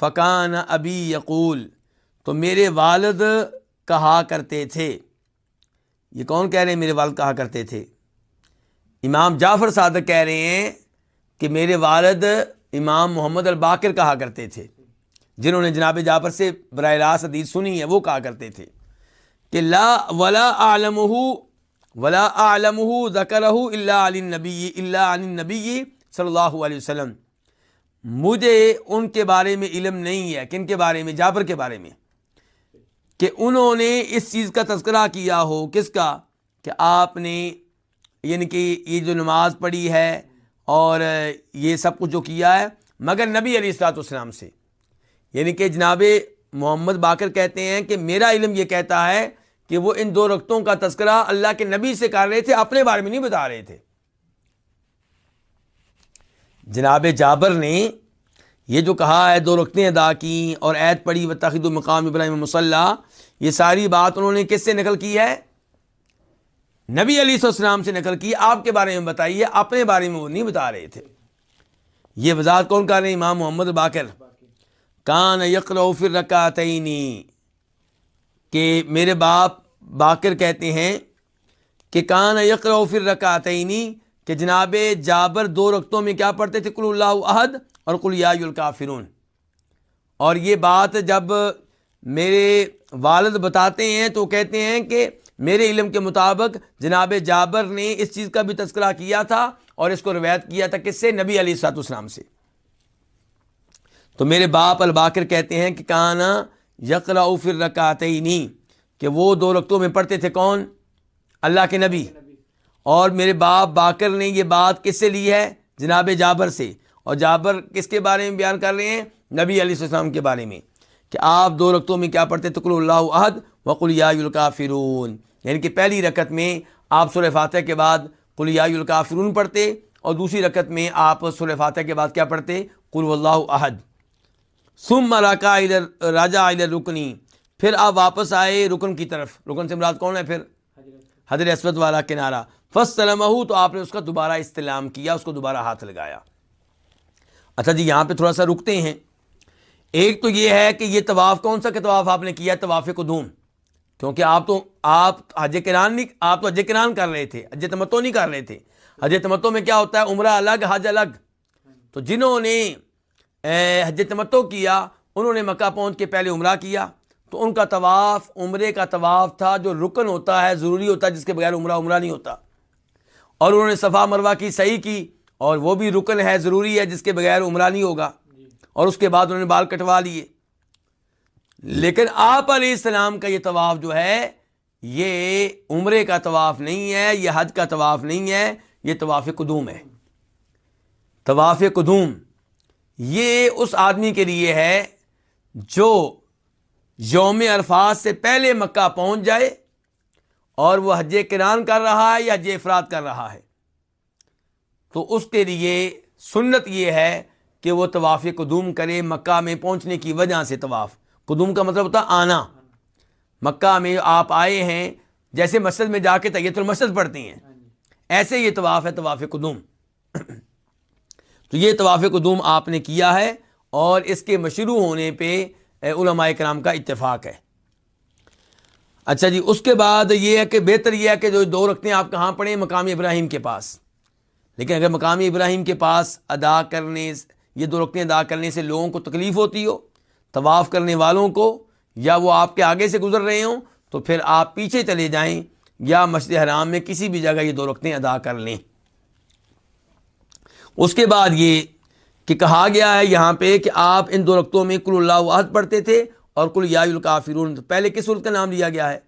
فقان ابی یقول، تو میرے والد کہا کرتے تھے۔ یہ کون کہہ رہے ہیں؟ میرے والد کہا کرتے تھے۔ امام جعفر صادق کہہ رہے ہیں کہ میرے والد امام محمد الباقر کہا کرتے تھے۔ جنہوں نے جناب جعفر سے براہ راست حدیث سنی ہے، وہ کہا کرتے تھے کہ لا ولا عالم ولا عالم ذکر اللہ علی نبی اللہ علی نبی صلی اللہ علیہ وسلم۔ مجھے ان کے بارے میں علم نہیں ہے، کن کے بارے میں؟ جابر کے بارے میں۔ کہ انہوں نے اس چیز کا تذکرہ کیا ہو، کس کا؟ کہ آپ نے یعنی کہ یہ جو نماز پڑھی ہے اور یہ سب کچھ جو کیا ہے، مگر نبی علیہ السلاۃ والسلام سے۔ یعنی کہ جناب محمد باقر کہتے ہیں کہ میرا علم یہ کہتا ہے کہ وہ ان دو رختوں کا تذکرہ اللہ کے نبی سے کر رہے تھے، اپنے بارے میں نہیں بتا رہے تھے۔ جناب جابر نے یہ جو کہا ہے، دو رختیں ادا کی اور عید پڑی و تخید المقام ابراہیم مسلح یہ ساری بات انہوں نے کس سے نقل کی ہے؟ نبی علیہ السلام سے نقل کی، آپ کے بارے میں بتائیے، اپنے بارے میں وہ نہیں بتا رہے تھے۔ یہ وضاحت کون کر رہے ہیں؟ امام محمد باقر۔ کان یقر فر رکعتینی کہ میرے باپ باقر کہتے ہیں کہ کان یقر فر رکعتینی کہ جناب جابر دو رختوں میں کیا پڑھتے تھے؟ کل اللہ عہد اور کل یا الکافرون۔ اور یہ بات جب میرے والد بتاتے ہیں تو کہتے ہیں کہ میرے علم کے مطابق جناب جابر نے اس چیز کا بھی تذکرہ کیا تھا اور اس کو روایت کیا تھا کس سے نبی علی سات اسلام سے۔ تو میرے باپ الباکر کہتے ہیں کہ کانا یقرا فر رکاتے نہیں کہ وہ دو رقطوں میں پڑھتے تھے کون؟ اللہ کے نبی۔ اور میرے باپ باکر نے یہ بات کس سے لی ہے؟ جناب جابر سے۔ اور جابر کس کے بارے میں بیان کر رہے ہیں؟ نبی علیہ السلام کے بارے میں۔ کہ آپ دو رقطوں میں کیا پڑھتے تقل اللہ عہد وقل یا الکافرون۔ یعنی کہ پہلی رکت میں آپ سر فاتح کے بعد کل الکافرون پڑھتے، اور دوسری رکت میں آپ سر فاتح کے بعد کیا پڑھتے؟ کل اللہ عہد سم راکا ادھر راجا ادھر رکنی، پھر آپ واپس آئے رکن کی طرف۔ رکن سے مراد کون ہے پھر؟ حضر اسود والا کنارہ۔ فس سلم تو آپ نے اس کا دوبارہ استعلام کیا، اس کو دوبارہ ہاتھ لگایا۔ اچھا جی یہاں پہ تھوڑا سا رکتے ہیں۔ ایک تو یہ ہے کہ یہ طواف، کون سا کہ طواف آپ نے کیا؟ طواف قدوم۔ کیونکہ آپ تو، آپ حج کران نہیں، آپ تو حج کران کر رہے تھے، حج تمتو نہیں کر رہے تھے۔ حج تمتو میں کیا ہوتا ہے؟ عمرہ الگ، حج الگ۔ تو جنہوں نے حج تمتو کیا، انہوں نے مکہ پہنچ کے پہلے عمرہ کیا۔ تو ان کا طواف، عمرے کا طواف تھا، جو رکن ہوتا ہے، ضروری ہوتا ہے، جس کے بغیر عمرہ عمرہ نہیں ہوتا۔ اور انہوں نے صفا مروا کی صحیح کی، اور وہ بھی رکن ہے، ضروری ہے، جس کے بغیر عمرہ نہیں ہوگا۔ اور اس کے بعد انہوں نے بال کٹوا لیے۔ لیکن آپ علیہ السلام کا یہ طواف جو ہے، یہ عمرے کا طواف نہیں ہے، یہ حج کا طواف نہیں ہے، یہ طواف قدوم ہے۔ طواف قدوم۔ یہ اس آدمی کے لیے ہے جو یوم الفاظ سے پہلے مکہ پہنچ جائے اور وہ حج کران کر رہا ہے یا حج افراد کر رہا ہے۔ تو اس کے لیے سنت یہ ہے کہ وہ طواف قدوم کرے مکہ میں پہنچنے کی وجہ سے طواف۔ قدوم کا مطلب ہوتا آنا۔ مکہ میں آپ آئے ہیں، جیسے مسجد میں جا کے طیت المسد پڑھتی ہیں۔ ایسے یہ طواف ہے طواف قدوم۔ تو یہ طواف قدوم آپ نے کیا ہے اور اس کے مشروع ہونے پہ علماء کرام کا اتفاق ہے۔ اچھا جی اس کے بعد یہ ہے کہ بہتر یہ ہے کہ جو دو رکھتے ہیں، آپ کہاں پڑھیں؟ مقامی ابراہیم کے پاس۔ لیکن اگر مقامی ابراہیم کے پاس ادا کرنے، یہ دو رکھتے ادا کرنے سے لوگوں کو تکلیف ہوتی ہو، طواف کرنے والوں کو، یا وہ آپ کے آگے سے گزر رہے ہوں، تو پھر آپ پیچھے چلے جائیں، یا مسجد حرام میں کسی بھی جگہ یہ دو رکھتے ادا کر لیں۔ اس کے بعد یہ کہ کہا گیا ہے یہاں پہ کہ آپ ان دو رقطوں میں کل اللہ عہد پڑھتے تھے اور کل یا الکافرون، پہلے کس صورت کا نام لیا گیا ہے؟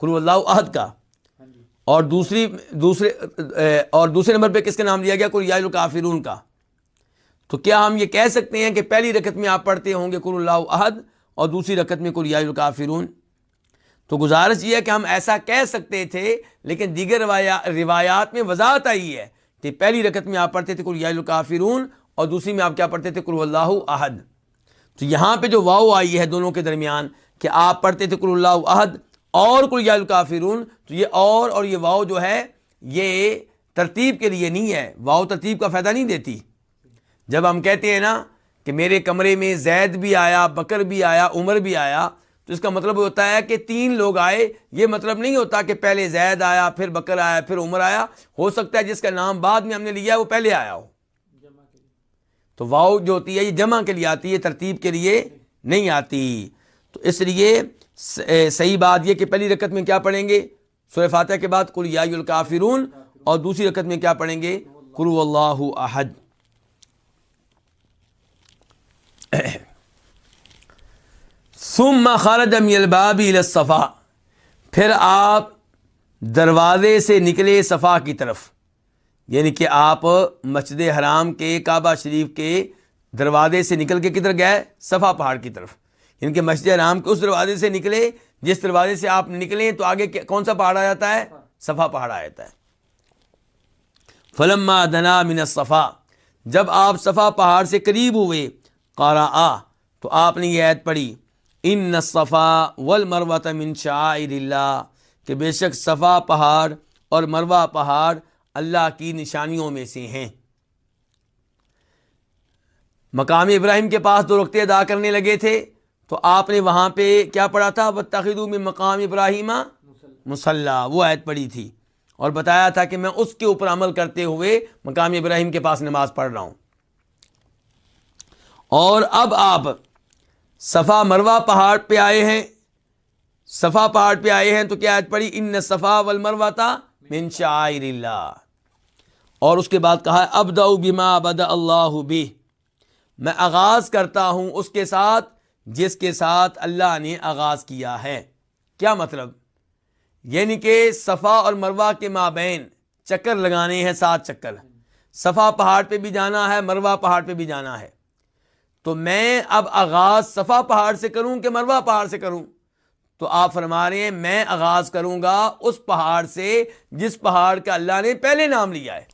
کل اللہ عہد کا۔ اور دوسری، دوسرے اور دوسرے نمبر پہ کس کا نام لیا گیا؟ کل یا الکافرون کا۔ تو کیا ہم یہ کہہ سکتے ہیں کہ پہلی رکت میں آپ پڑھتے ہوں گے کل اللہ عہد اور دوسری رکت میں کل یا الکافرون؟ تو گزارش یہ ہے کہ ہم ایسا کہہ سکتے تھے، لیکن دیگر روایات میں وضاحت آئی ہے کہ پہلی رکت میں آپ پڑھتے تھے کل یا الکافرون اور دوسری میں آپ کیا پڑھتے تھے؟ کل اللہ عہد تو یہاں پہ جو واؤ آئی ہے دونوں کے درمیان کہ آپ پڑھتے تھے کل اللہ عہد اور کل یا الکافرون، تو یہ اور اور یہ واؤ جو ہے، یہ ترتیب کے لیے نہیں ہے۔ واؤ ترتیب کا فائدہ نہیں دیتی۔ جب ہم کہتے ہیں نا کہ میرے کمرے میں زید بھی آیا، بکر بھی آیا، عمر بھی آیا تو اس کا مطلب ہوتا ہے کہ تین لوگ آئے، یہ مطلب نہیں ہوتا کہ پہلے زید آیا، پھر بکر آیا، پھر عمر آیا۔ ہو سکتا ہے جس کا نام بعد میں ہم نے لیا وہ پہلے آیا ہو۔ تو واؤ جو ہوتی ہے، یہ جمع کے لیے آتی ہے ترتیب کے لیے نہیں آتی۔ تو اس لیے صحیح بات یہ کہ پہلی رکت میں کیا پڑھیں گے؟ سورہ فاتح کے بعد کل یا الکافرون، اور دوسری رکت میں کیا پڑھیں گے؟ کلو اللہ احد۔ خارج الباب الصفا۔ پھر آپ دروازے سے نکلے صفا کی طرف۔ یعنی کہ آپ مسجد حرام کے، کعبہ شریف کے دروازے سے نکل کے کدھر گئے؟ صفا پہاڑ کی طرف۔ یعنی کہ مسجد حرام کے اس دروازے سے نکلے۔ جس دروازے سے آپ نکلیں تو آگے کون سا پہاڑ آ جاتا ہے؟ صفا پہاڑ آ جاتا ہے۔ فلم دنا من صفا جب آپ صفا پہاڑ سے قریب ہوئے قارا آ تو آپ نے یہ عید پڑھی۔ ان صفا ول من شاعر اللہ کہ بے شک صفا پہاڑ اور مروا پہاڑ اللہ کی نشانیوں میں سے ہیں۔ مقام ابراہیم کے پاس دو رقطے ادا کرنے لگے تھے۔ تو آپ نے وہاں پہ کیا پڑھا تھا؟ بتخدو میں مقام ابراہیم مسلح وہ عید پڑھی تھی اور بتایا تھا کہ میں اس کے اوپر عمل کرتے ہوئے مقام ابراہیم کے پاس نماز پڑھ رہا ہوں۔ اور اب آپ صفا مروا پہاڑ پہ آئے ہیں۔ صفا پہاڑ پہ آئے ہیں تو کیا عید پڑھی؟ ان صفا ول مروا تھا من شاعر اللہ اور اس کے بعد کہا اب بما بدا اللہ بھی میں آغاز کرتا ہوں اس کے ساتھ جس کے ساتھ اللہ نے آغاز کیا ہے۔ کیا مطلب؟ یعنی کہ صفا اور مروا کے مابین چکر لگانے ہیں، سات چکر۔ صفا پہاڑ پہ بھی جانا ہے مروا پہاڑ پہ بھی جانا ہے۔ تو میں اب آغاز صفا پہاڑ سے کروں کہ مروا پہاڑ سے کروں؟ تو آپ فرما رہے ہیں، میں آغاز کروں گا اس پہاڑ سے جس پہاڑ کا اللہ نے پہلے نام لیا ہے۔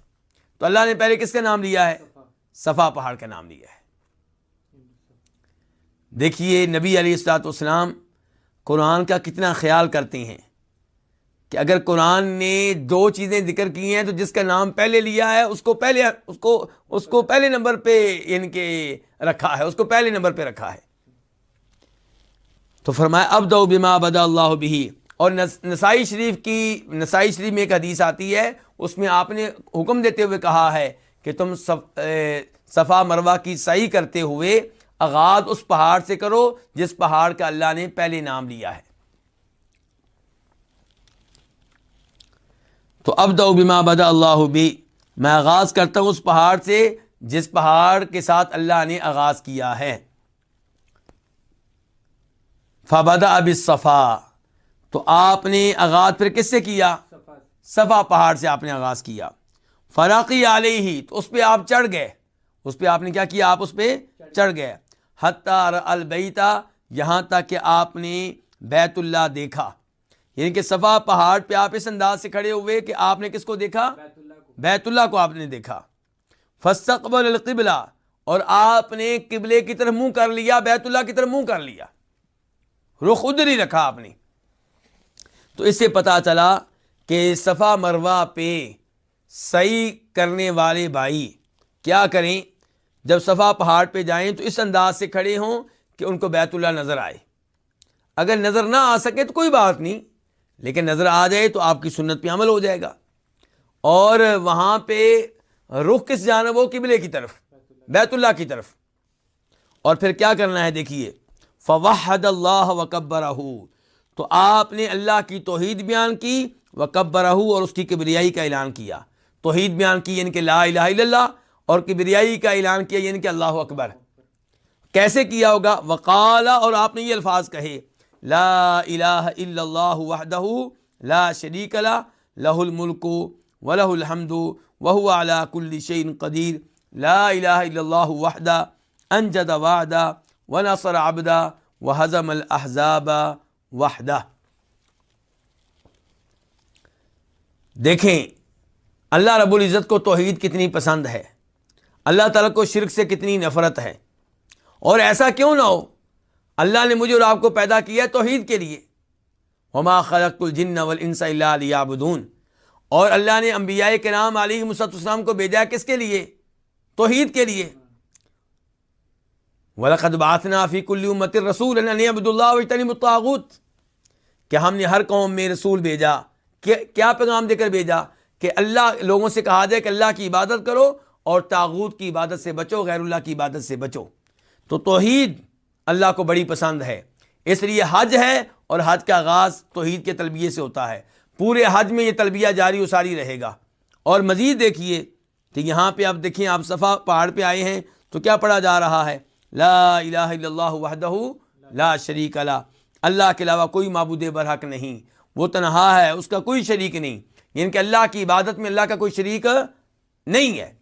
تو اللہ نے پہلے کس کا نام لیا ہے؟ صفا پہاڑ کا نام لیا ہے۔ دیکھیے، نبی علی السلاط اسلام قرآن کا کتنا خیال کرتے ہیں۔ کہ اگر قرآن نے دو چیزیں ذکر کی ہیں تو جس کا نام پہلے لیا ہے، اس کو پہلے، اس کو اس کو پہلے نمبر پہ یعنی کہ رکھا ہے، اس کو پہلے نمبر پہ رکھا ہے۔ تو فرمایا اب دو بما بدا اللہ بھی اور نسائی شریف کی، نسائی شریف میں ایک حدیث آتی ہے، اس میں آپ نے حکم دیتے ہوئے کہا ہے کہ تم صفا مروا کی صحیح کرتے ہوئے آغاز اس پہاڑ سے کرو جس پہاڑ کا اللہ نے پہلے نام لیا ہے۔ تو اب دو بما بدا اللہ بھی میں آغاز کرتا ہوں اس پہاڑ سے جس پہاڑ کے ساتھ اللہ نے آغاز کیا ہے۔ فبدا اب صفا تو آپ نے آغاز پھر کس سے کیا؟ صفا پہاڑ سے آپ نے آغاز کیا۔ فراقی علیہ ہی تو اس پہ آپ چڑھ گئے۔ اس پہ آپ نے کیا کیا؟ آپ اس پہ چڑھ گئے۔ حتار البیتا یہاں تک کہ آپ نے بیت اللہ دیکھا۔ یعنی کہ صفا پہاڑ پہ آپ اس انداز سے کھڑے ہوئے کہ آپ نے کس کو دیکھا؟ بیت اللہ کو آپ نے دیکھا۔ فستقبل القبلہ، اور آپ نے قبلے کی طرف منہ کر لیا بیت اللہ کی طرف منہ کر لیا۔ رخ ادھر ہی رکھا آپ نے۔ تو اس سے پتا چلا کہ صفا مروا پہ صحیح کرنے والے بھائی کیا کریں؟ جب صفا پہاڑ پہ جائیں تو اس انداز سے کھڑے ہوں کہ ان کو بیت اللہ نظر آئے۔ اگر نظر نہ آ سکے تو کوئی بات نہیں۔ لیکن نظر آ جائے تو آپ کی سنت پہ عمل ہو جائے گا۔ اور وہاں پہ رخ کس جانب ہو قبلے کی طرف، بیت اللہ کی طرف۔ اور پھر کیا کرنا ہے دیکھیے، فوحد اللہ وکبر تو آپ نے اللہ کی توحید بیان کی وکبر اور اس کی کبریائی کا اعلان کیا۔ توحید بیان کی یعنی کہ لا الہ الا اللہ، اور کبریائی کا اعلان کیا یعنی کہ اللہ اکبر۔ کیسے کیا ہوگا؟ وقال اور آپ نے یہ الفاظ کہے۔ لا الہ الا اللہ وحدہ لا شریک لا لہ الملک ولہ الحمد، وهو على كل شيء قدیر لا الہ الا اللہ وحدہ انجد وعدہ ونصر عبدہ وحزم الاحزاب وحدہ دیکھیں، اللہ رب العزت کو توحید کتنی پسند ہے، اللہ تعالیٰ کو شرک سے کتنی نفرت ہے، اور ایسا کیوں نہ ہو اللہ نے مجھے اور آپ کو پیدا کیا ہے توحید کے لیے۔ ہما خلق الجن والانس الا لیعبدون اور اللہ نے انبیاء کے نام علی مصط السلام کو بھیجا کس کے لیے؟ توحید کے لیے۔ وَلَقَدْ بَعَثْنَا فِي كُلِّ أُمَّةٍ رَسُولًا أَنِ اعْبُدُوا اللَّهَ وَاجْتَنِبُوا کہ ہم نے ہر قوم میں رسول بھیجا۔ کیا پیغام دے کر بھیجا؟ کہ اللہ لوگوں سے کہا جائے کہ اللہ کی عبادت کرو اور تاغوت کی عبادت سے بچو، غیر اللہ کی عبادت سے بچو۔ تو توحید اللہ کو بڑی پسند ہے۔ اس لیے حج ہے اور حج کا آغاز توحید کے تلبیے سے ہوتا ہے۔ پورے حج میں یہ تلبیہ جاری و ساری رہے گا۔ اور مزید دیکھیے کہ یہاں پہ آپ دیکھیں، آپ صفا پہاڑ پہ آئے ہیں تو کیا پڑھا جا رہا ہے؟ لا الہ الا اللہ وحدہ لا شریک اللہ اللہ کے علاوہ کوئی معبود برحق نہیں۔ وہ تنہا ہے، اس کا کوئی شریک نہیں۔ یعنی کہ اللہ کی عبادت میں اللہ کا کوئی شریک نہیں ہے۔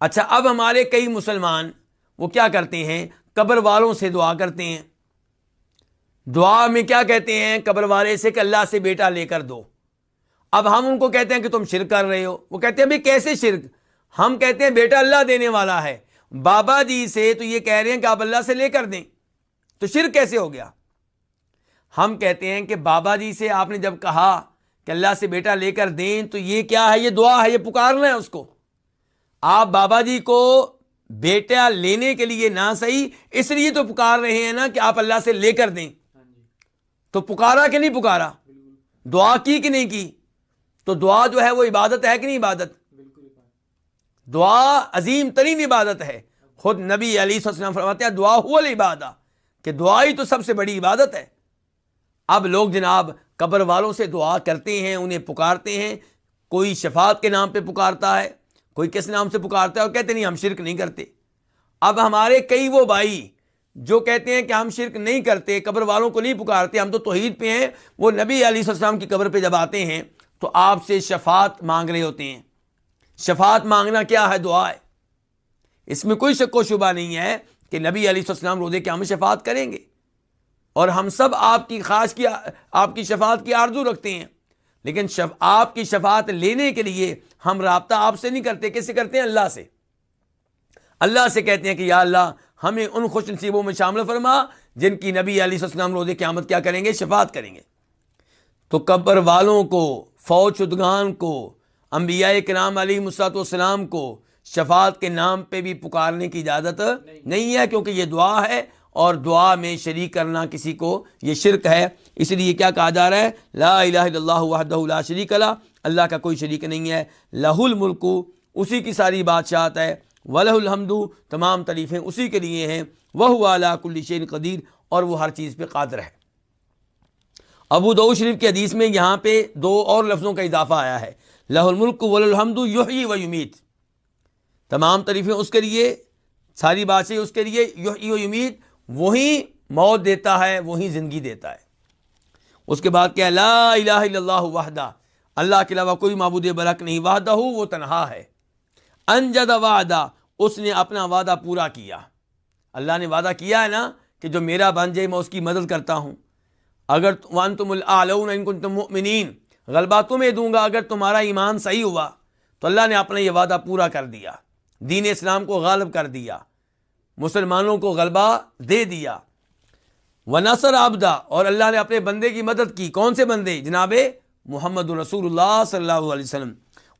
اچھا اب ہمارے کئی مسلمان وہ کیا کرتے ہیں؟ قبر والوں سے دعا کرتے ہیں۔ دعا میں کیا کہتے ہیں؟ قبر والے سے کہ اللہ سے بیٹا لے کر دو۔ اب ہم ان کو کہتے ہیں کہ تم شرک کر رہے ہو۔ وہ کہتے ہیں بھائی کیسے شرک؟ ہم کہتے ہیں، بیٹا اللہ دینے والا ہے۔ بابا جی سے تو یہ کہہ رہے ہیں کہ آپ اللہ سے لے کر دیں۔ تو شرک کیسے ہو گیا؟ ہم کہتے ہیں کہ بابا جی سے آپ نے جب کہا کہ اللہ سے بیٹا لے کر دیں، تو یہ کیا ہے؟ یہ دعا ہے، یہ پکارنا ہے اس کو۔ آپ بابا جی کو بیٹا لینے کے لیے نہ صحیح، اس لیے تو پکار رہے ہیں نا کہ آپ اللہ سے لے کر دیں۔ تو پکارا کہ نہیں پکارا؟ دعا کی کہ نہیں کی؟ تو دعا جو ہے وہ عبادت ہے کہ نہیں عبادت؟ دعا عظیم ترین عبادت ہے۔ خود نبی علی وسلم فرماتے ہیں، دعا ہو عبادہ کہ دعا ہی تو سب سے بڑی عبادت ہے۔ اب لوگ جناب قبر والوں سے دعا کرتے ہیں، انہیں پکارتے ہیں۔ کوئی شفاعت کے نام پہ پکارتا ہے۔ کوئی کس نام سے پکارتا ہے اور کہتے نہیں ہم شرک نہیں کرتے۔ اب ہمارے کئی وہ بھائی جو کہتے ہیں کہ ہم شرک نہیں کرتے، قبر والوں کو نہیں پکارتے، ہم تو توحید پہ ہیں، وہ نبی علیہ السلام کی قبر پہ جب آتے ہیں تو آپ سے شفاعت مانگ رہے ہوتے ہیں۔ شفاعت مانگنا کیا ہے؟ دعا ہے۔ اس میں کوئی شک و شبہ نہیں ہے کہ نبی علیہ السلام روزے کے ہم شفاعت کریں گے۔ اور ہم سب آپ کی خاص کی، آپ کی شفاعت کی آرزو رکھتے ہیں۔ لیکن شف، آپ کی شفاعت لینے کے لیے ہم رابطہ آپ سے نہیں کرتے، کس سے کرتے ہیں؟ اللہ سے۔ اللہ سے کہتے ہیں کہ یا اللہ، ہمیں ان خوش نصیبوں میں شامل فرما جن کی نبی علیہ السلام روز قیامت کیا کریں گے؟ شفاعت کریں گے۔ تو قبر والوں کو، فوج شدگان کو، انبیاء کے نام علی مساط والسلام کو شفاعت کے نام پہ بھی پکارنے کی اجازت نہیں ہے، کیونکہ یہ دعا ہے اور دعا میں شریک کرنا کسی کو یہ شرک ہے۔ اس لیے کیا کہا جا رہا ہے؟ لا الہ الا اللہ وحدہ لا شریک اللہ اللہ کا کوئی شریک نہیں ہے۔ لہ الملک، اسی کی ساری بادشاہت ہے۔ ولہ الحمد، تمام تعریفیں اسی کے لیے ہیں۔ وہ اعلیٰ کلشین قدیر، اور وہ ہر چیز پہ قادر ہے۔ ابو دو شریف کے حدیث میں یہاں پہ دو اور لفظوں کا اضافہ آیا ہے۔ لہ الملک ول الحمد یحیی و یمید تمام تعریفیں اس کے لیے، ساری باتیں اس کے لیے یحیی و یمید وہی موت دیتا ہے، وہی زندگی دیتا ہے۔ اس کے بعد کیا لا الہ الا اللہ وحدہ، اللہ کے علاوہ کوئی معبود برق نہیں، وحدہ ہو وہ تنہا ہے۔ انجد وعدہ، اس نے اپنا وعدہ پورا کیا۔ اللہ نے وعدہ کیا ہے نا کہ جو میرا بن جائے میں اس کی مدد کرتا ہوں۔ اگر وان تم تم مؤمنین، غلبہ تمہیں دوں گا اگر تمہارا ایمان صحیح ہوا۔ تو اللہ نے اپنا یہ وعدہ پورا کر دیا۔ دین اسلام کو غالب کر دیا۔ مسلمانوں کو غلبہ دے دیا۔ و نثر آبدہ اور اللہ نے اپنے بندے کی مدد کی۔ کون سے بندے؟ جناب محمد رسول اللہ صلی اللہ علیہ وسلم۔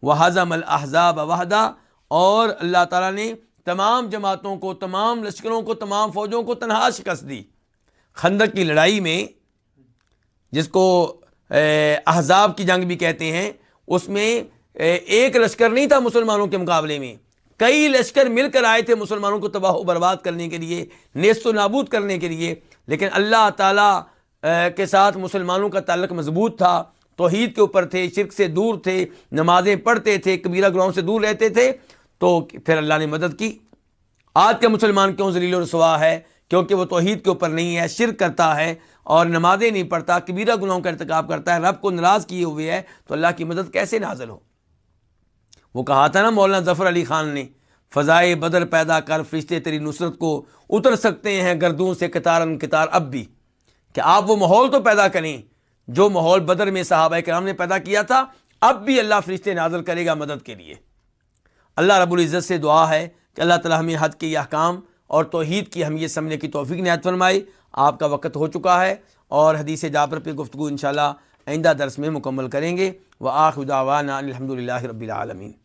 وہ حضم الحضاب وحدہ۔ اور اللہ تعالیٰ نے تمام جماعتوں کو، تمام لشکروں کو، تمام فوجوں کو تنہا شکست دی۔ خندق کی لڑائی میں، جس کو احزاب کی جنگ بھی کہتے ہیں، اس میں ایک لشکر نہیں تھا مسلمانوں کے مقابلے میں۔ کئی لشکر مل کر آئے تھے مسلمانوں کو تباہ و برباد کرنے کے لیے، نیست و نابود کرنے کے لیے۔ لیکن اللہ تعالیٰ کے ساتھ مسلمانوں کا تعلق مضبوط تھا، توحید کے اوپر تھے، شرک سے دور تھے، نمازیں پڑھتے تھے، کبیرہ گراؤں سے دور رہتے تھے، تو پھر اللہ نے مدد کی۔ آج کے مسلمان کیوں ذلیل و رسوا ہے؟ کیونکہ وہ توحید کے اوپر نہیں ہے، شرک کرتا ہے اور نمازیں نہیں پڑھتا، کبیرہ گناہوں کا ارتکاب کرتا ہے، رب کو ناراض کیے ہوئے ہے، تو اللہ کی مدد کیسے نازل ہو؟ وہ کہا تھا نا مولانا ظفر علی خان نے فضائے بدر پیدا کر فرشتے تیری نصرت کو اتر سکتے ہیں گردوں سے کتار کتار اب بھی۔ کہ آپ وہ ماحول تو پیدا کریں جو ماحول بدر میں صحابہ کرام نے پیدا کیا تھا؟ اب بھی اللہ فرشتے نازل کرے گا مدد کے لیے۔ اللہ رب العزت سے دعا ہے کہ اللہ تعالیٰ ہمیں حد کے یہ احکام اور توحید کی ہم یہ سمجھنے کی توفیق نہایت فرمائی آپ کا وقت ہو چکا ہے اور حدیث جابر پہ گفتگو انشاءاللہ آئندہ درس میں مکمل کریں گے۔ وہ آخ الحمد للہ رب العالمین۔